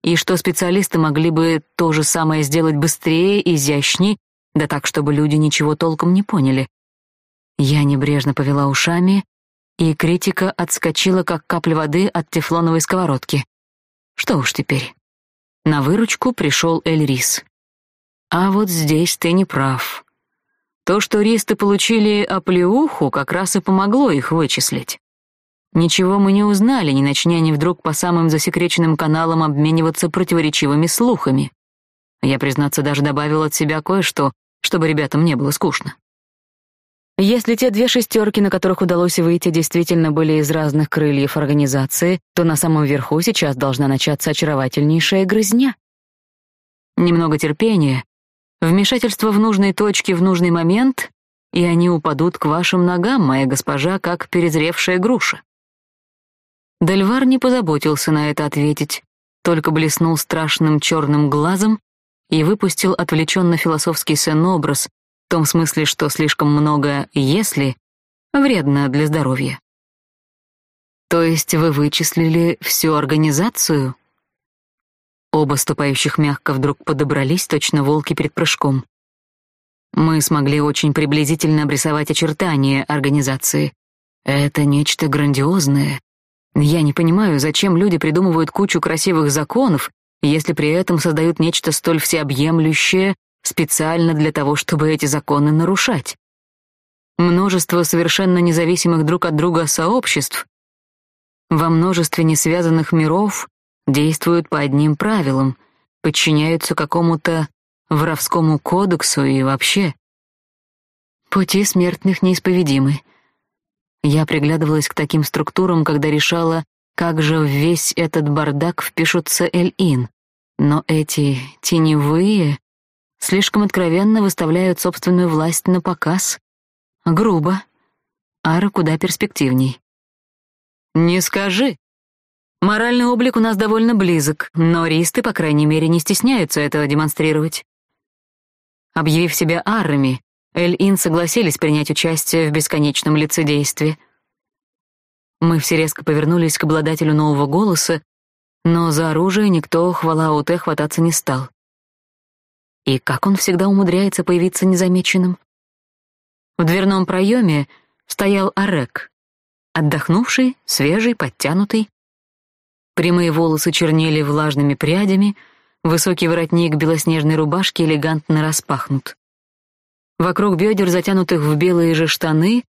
и что специалисты могли бы то же самое сделать быстрее, изящней, да так, чтобы люди ничего толком не поняли. Я небрежно повела ушами, и критика отскочила, как капля воды от тефлоновой сковородки. Что уж теперь. На выручку пришел Эльрис. А вот здесь ты не прав. То, что ристы получили оплеуху, как раз и помогло их вычислить. Ничего мы не узнали, не начня они вдруг по самым засекреченным каналам обмениваться противоречивыми слухами. Я, признаться, даже добавил от себя кое-что, чтобы ребятам не было скучно. Если те две шестерки, на которых удалось выйти, действительно были из разных крыльев организации, то на самом верху сейчас должна начаться очаровательнейшая грызня. Немного терпения, Вмешательство в нужной точке в нужный момент, и они упадут к вашим ногам, моя госпожа, как перезревшая груша. Дельвар не позаботился на это ответить, только блеснул страшным черным глазом и выпустил отвлеченно философский сын-образ, в том смысле, что слишком много «если» вредно для здоровья. То есть вы вычислили всю организацию? Оба ступающих мягко вдруг подобрались, точно волки перед прыжком. Мы смогли очень приблизительно обрисовать очертания организации. Это нечто грандиозное. Я не понимаю, зачем люди придумывают кучу красивых законов, если при этом создают нечто столь всеобъемлющее специально для того, чтобы эти законы нарушать. Множество совершенно независимых друг от друга сообществ во множестве несвязанных миров действуют по одним правилам, подчиняются какому-то воровскому кодексу и вообще. Пути смертных неисповедимы. Я приглядывалась к таким структурам, когда решала, как же в весь этот бардак впишутся Эль-Ин. Но эти теневые слишком откровенно выставляют собственную власть на показ. Грубо. Ара куда перспективней. «Не скажи», Моральный облик у нас довольно близок, но ристы, по крайней мере, не стесняются этого демонстрировать. Объявив себя арами, Эль-Ин согласились принять участие в бесконечном лицедействе. Мы все резко повернулись к обладателю нового голоса, но за оружие никто, хвала Ауте, хвататься не стал. И как он всегда умудряется появиться незамеченным? В дверном проеме стоял Арек, отдохнувший, свежий, подтянутый. Прямые волосы чернели влажными прядями, высокий воротник белоснежной рубашки элегантно распахнут. Вокруг бедер, затянутых в белые же штаны,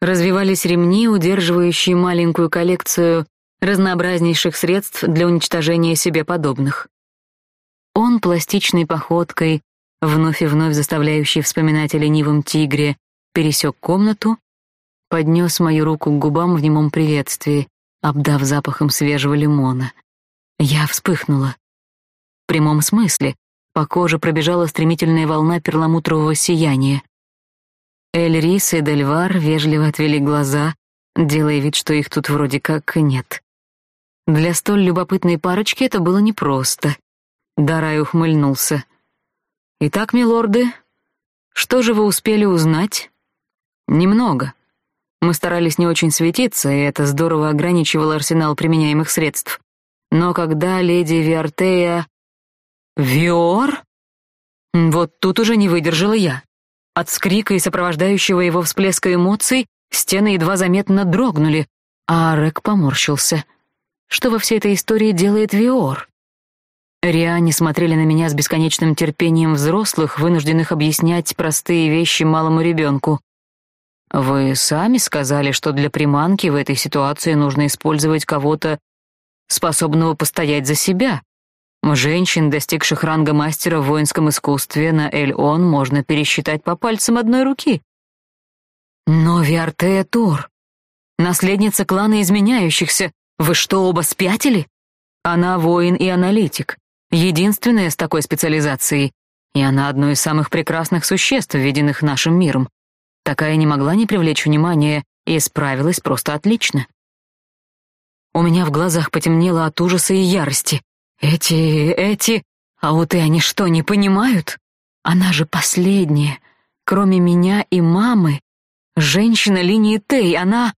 развивались ремни, удерживающие маленькую коллекцию разнообразнейших средств для уничтожения себе подобных. Он пластичной походкой, вновь и вновь заставляющий вспоминать о ленивом тигре, пересек комнату, поднес мою руку к губам в немом приветствии, обдав запахом свежего лимона. Я вспыхнула. В прямом смысле по коже пробежала стремительная волна перламутрового сияния. Эль-Рис и Дельвар вежливо отвели глаза, делая вид, что их тут вроде как нет. Для столь любопытной парочки это было непросто. Дарай ухмыльнулся. «Итак, милорды, что же вы успели узнать?» «Немного», мы старались не очень светиться, и это здорово ограничивало арсенал применяемых средств. Но когда леди Виартея... Виор? Вот тут уже не выдержала я. От скрика и сопровождающего его всплеска эмоций стены едва заметно дрогнули, а Рек поморщился. Что во всей этой истории делает Виор? Риане смотрели на меня с бесконечным терпением взрослых, вынужденных объяснять простые вещи малому ребенку. Вы сами сказали, что для приманки в этой ситуации нужно использовать кого-то, способного постоять за себя. Женщин, достигших ранга мастера в воинском искусстве, на Эль-Он можно пересчитать по пальцам одной руки. Но Виартея Тор, наследница клана изменяющихся, вы что, оба спятили? Она воин и аналитик, единственная с такой специализацией, и она одно из самых прекрасных существ, виденных нашим миром. Такая не могла не привлечь внимания и справилась просто отлично. У меня в глазах потемнело от ужаса и ярости. Эти... эти... А вот и они что, не понимают? Она же последняя. Кроме меня и мамы. Женщина линии Тей, она...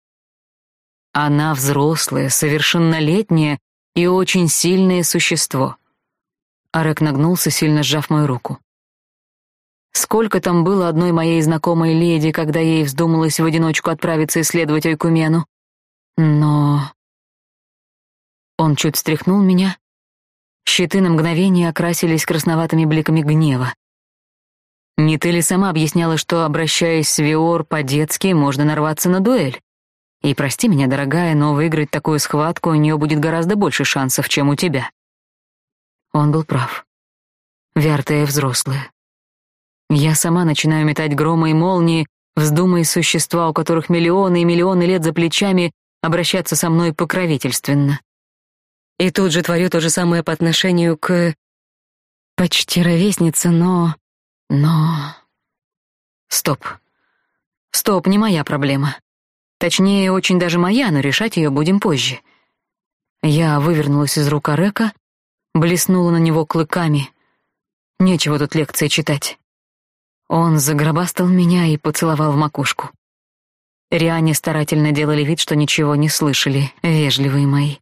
Она взрослая, совершеннолетняя и очень сильное существо. Арек нагнулся, сильно сжав мою руку. Сколько там было одной моей знакомой леди, когда ей вздумалось в одиночку отправиться исследовать Ойкумену. Но... Он чуть стряхнул меня. Щиты на мгновение окрасились красноватыми бликами гнева. Не ты ли сама объясняла, что, обращаясь с Виор по-детски, можно нарваться на дуэль? И прости меня, дорогая, но выиграть такую схватку у нее будет гораздо больше шансов, чем у тебя. Он был прав. Вяртая взрослая. Я сама начинаю метать громы и молнии, вздумая существа, у которых миллионы и миллионы лет за плечами, обращаться со мной покровительственно. И тут же творю то же самое по отношению к... Почти ровеснице, но... Но... Стоп. Стоп, не моя проблема. Точнее, очень даже моя, но решать ее будем позже. Я вывернулась из рук Арека, блеснула на него клыками. Нечего тут лекции читать. Он загробастал меня и поцеловал в макушку. Риане старательно делали вид, что ничего не слышали, вежливые мои.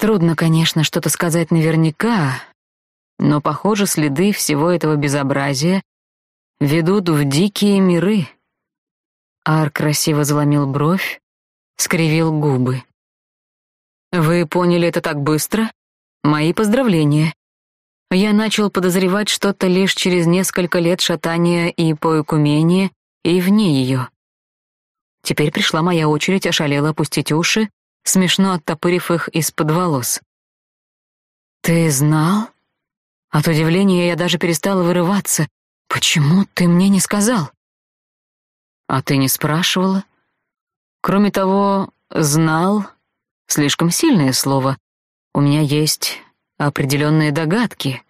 Трудно, конечно, что-то сказать наверняка, но, похоже, следы всего этого безобразия ведут в дикие миры. Ар красиво заломил бровь, скривил губы. «Вы поняли это так быстро? Мои поздравления. Я начал подозревать что-то лишь через несколько лет шатания и поэкумения, и вне ее. Теперь пришла моя очередь ошалело опустить уши, смешно оттопырив их из-под волос. «Ты знал?» От удивления я даже перестала вырываться. «Почему ты мне не сказал?» А ты не спрашивала? Кроме того, знал — слишком сильное слово. У меня есть определенные догадки.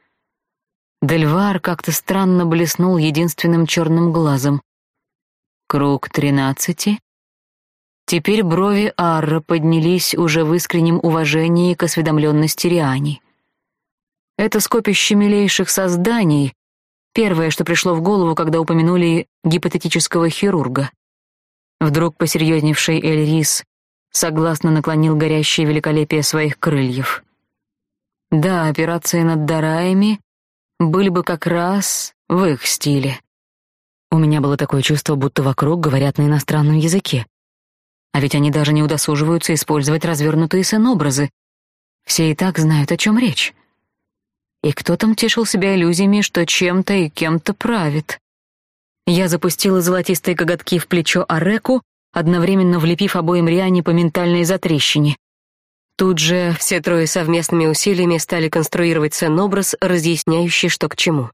Дельвар как-то странно блеснул единственным черным глазом. Круг тринадцати. Теперь брови Арра поднялись уже в искреннем уважении к осведомленности Риани. Это скопище милейших созданий, первое, что пришло в голову, когда упомянули гипотетического хирурга. Вдруг посерьезневший Эльрис согласно наклонил горящее великолепие своих крыльев. Да, операции над Дараями были бы как раз в их стиле. У меня было такое чувство, будто вокруг говорят на иностранном языке. А ведь они даже не удосуживаются использовать развернутые сценобразы. Все и так знают, о чем речь. И кто там тешил себя иллюзиями, что чем-то и кем-то правит. Я запустила золотистые коготки в плечо Ареку, одновременно влепив обоим Риане по ментальной затрещине. Тут же все трое совместными усилиями стали конструировать сценобраз, разъясняющий, что к чему.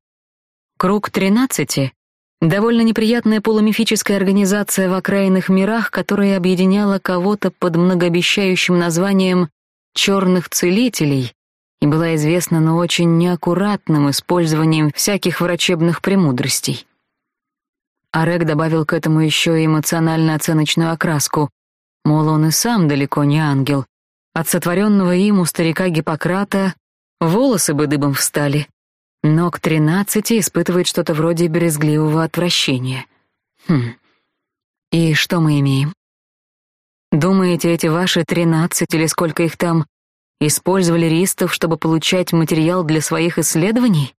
Круг тринадцати — довольно неприятная полумифическая организация в окраинных мирах, которая объединяла кого-то под многообещающим названием «черных целителей», и была известна, но очень неаккуратным использованием всяких врачебных премудростей. Арек добавил к этому еще и эмоционально-оценочную окраску, мол, он и сам далеко не ангел. От сотворенного им у старика Гиппократа волосы бы дыбом встали, но к тринадцати испытывает что-то вроде березгливого отвращения. Хм, и что мы имеем? Думаете, эти ваши тринадцать или сколько их там использовали ристов, чтобы получать материал для своих исследований?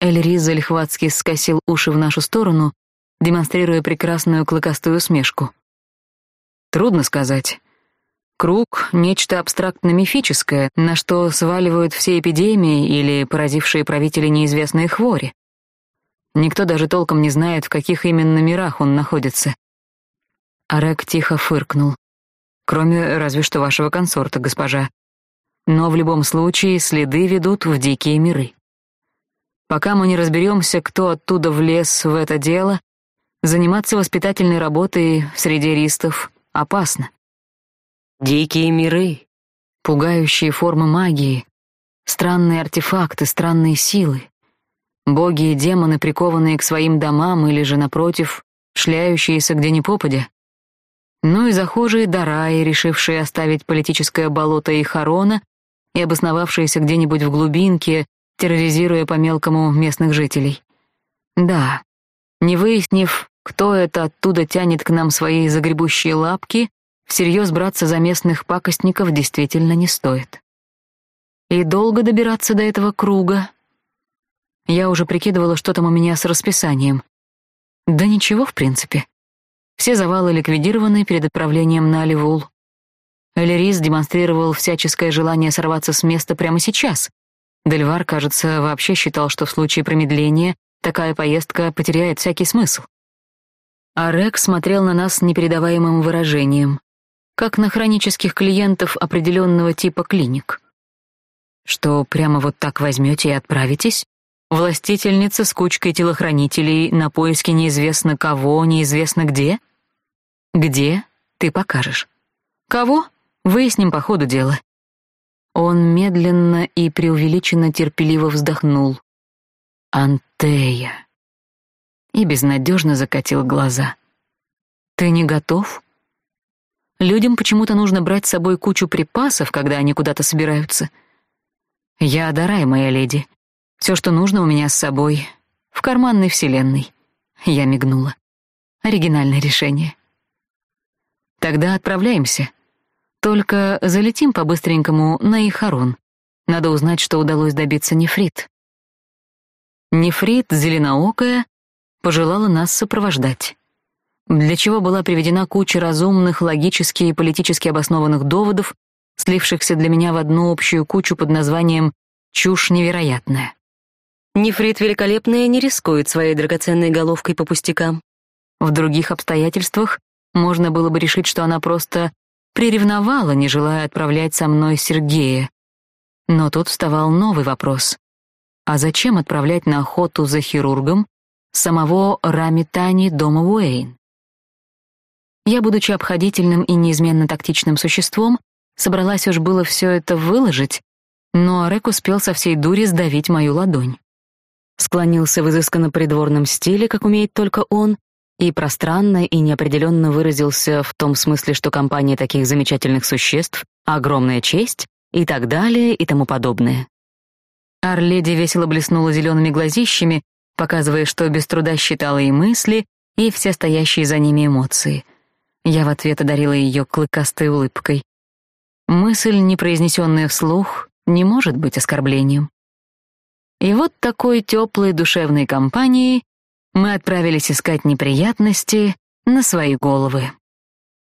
Эльриз Альхватский скосил уши в нашу сторону, демонстрируя прекрасную клыкастую усмешку. Трудно сказать. Круг — нечто абстрактно-мифическое, на что сваливают все эпидемии или поразившие правители неизвестные хвори. Никто даже толком не знает, в каких именно мирах он находится. Арек тихо фыркнул. Кроме разве что вашего консорта, госпожа. Но в любом случае следы ведут в дикие миры. Пока мы не разберемся, кто оттуда влез в это дело, Заниматься воспитательной работой среди ристов опасно. Дикие миры, пугающие формы магии, странные артефакты, странные силы. Боги и демоны, прикованные к своим домам или же, напротив, шляющиеся где ни попадя. Ну и захожие дараи, решившие оставить политическое болото и хорона и обосновавшиеся где-нибудь в глубинке, терроризируя по-мелкому местных жителей. Да, не выяснив, кто это оттуда тянет к нам свои загребущие лапки, всерьез браться за местных пакостников действительно не стоит. И долго добираться до этого круга? Я уже прикидывала, что там у меня с расписанием. Да ничего, в принципе. Все завалы ликвидированы перед отправлением на Оливул. Элерис демонстрировал всяческое желание сорваться с места прямо сейчас. Дельвар, кажется, вообще считал, что в случае промедления такая поездка потеряет всякий смысл. А Рек смотрел на нас с непередаваемым выражением, как на хронических клиентов определенного типа клиник. Что прямо вот так возьмете и отправитесь? Властительница с кучкой телохранителей на поиски неизвестно кого, неизвестно где? Где? Ты покажешь. Кого? Выясним по ходу дела. Он медленно и преувеличенно терпеливо вздохнул. Антея и безнадежно закатил глаза. «Ты не готов?» Людям почему-то нужно брать с собой кучу припасов, когда они куда-то собираются. Я Адарай, моя леди. Все, что нужно у меня с собой. В карманной вселенной. Я мигнула. Оригинальное решение. Тогда отправляемся. Только залетим по-быстренькому на Ихарон. Надо узнать, что удалось добиться Нефрит. Нефрит, зеленоокая, пожелала нас сопровождать. Для чего была приведена куча разумных, логически и политически обоснованных доводов, слившихся для меня в одну общую кучу под названием «чушь невероятная». Нефрит великолепная не рискует своей драгоценной головкой по пустякам. В других обстоятельствах можно было бы решить, что она просто приревновала, не желая отправлять со мной Сергея. Но тут вставал новый вопрос. А зачем отправлять на охоту за хирургом самого Рамитани дома Уэйн. Я, будучи обходительным и неизменно тактичным существом, собралась уж было все это выложить, но Арек успел со всей дури сдавить мою ладонь. Склонился в изысканно придворном стиле, как умеет только он, и пространно и неопределенно выразился в том смысле, что компания таких замечательных существ — огромная честь, и так далее, и тому подобное. Арледи весело блеснула зелеными глазищами, показывая, что без труда считала и мысли, и все стоящие за ними эмоции. Я в ответ одарила ее клыкастой улыбкой. Мысль, не произнесенная вслух, не может быть оскорблением. И вот такой теплой душевной компанией мы отправились искать неприятности на свои головы.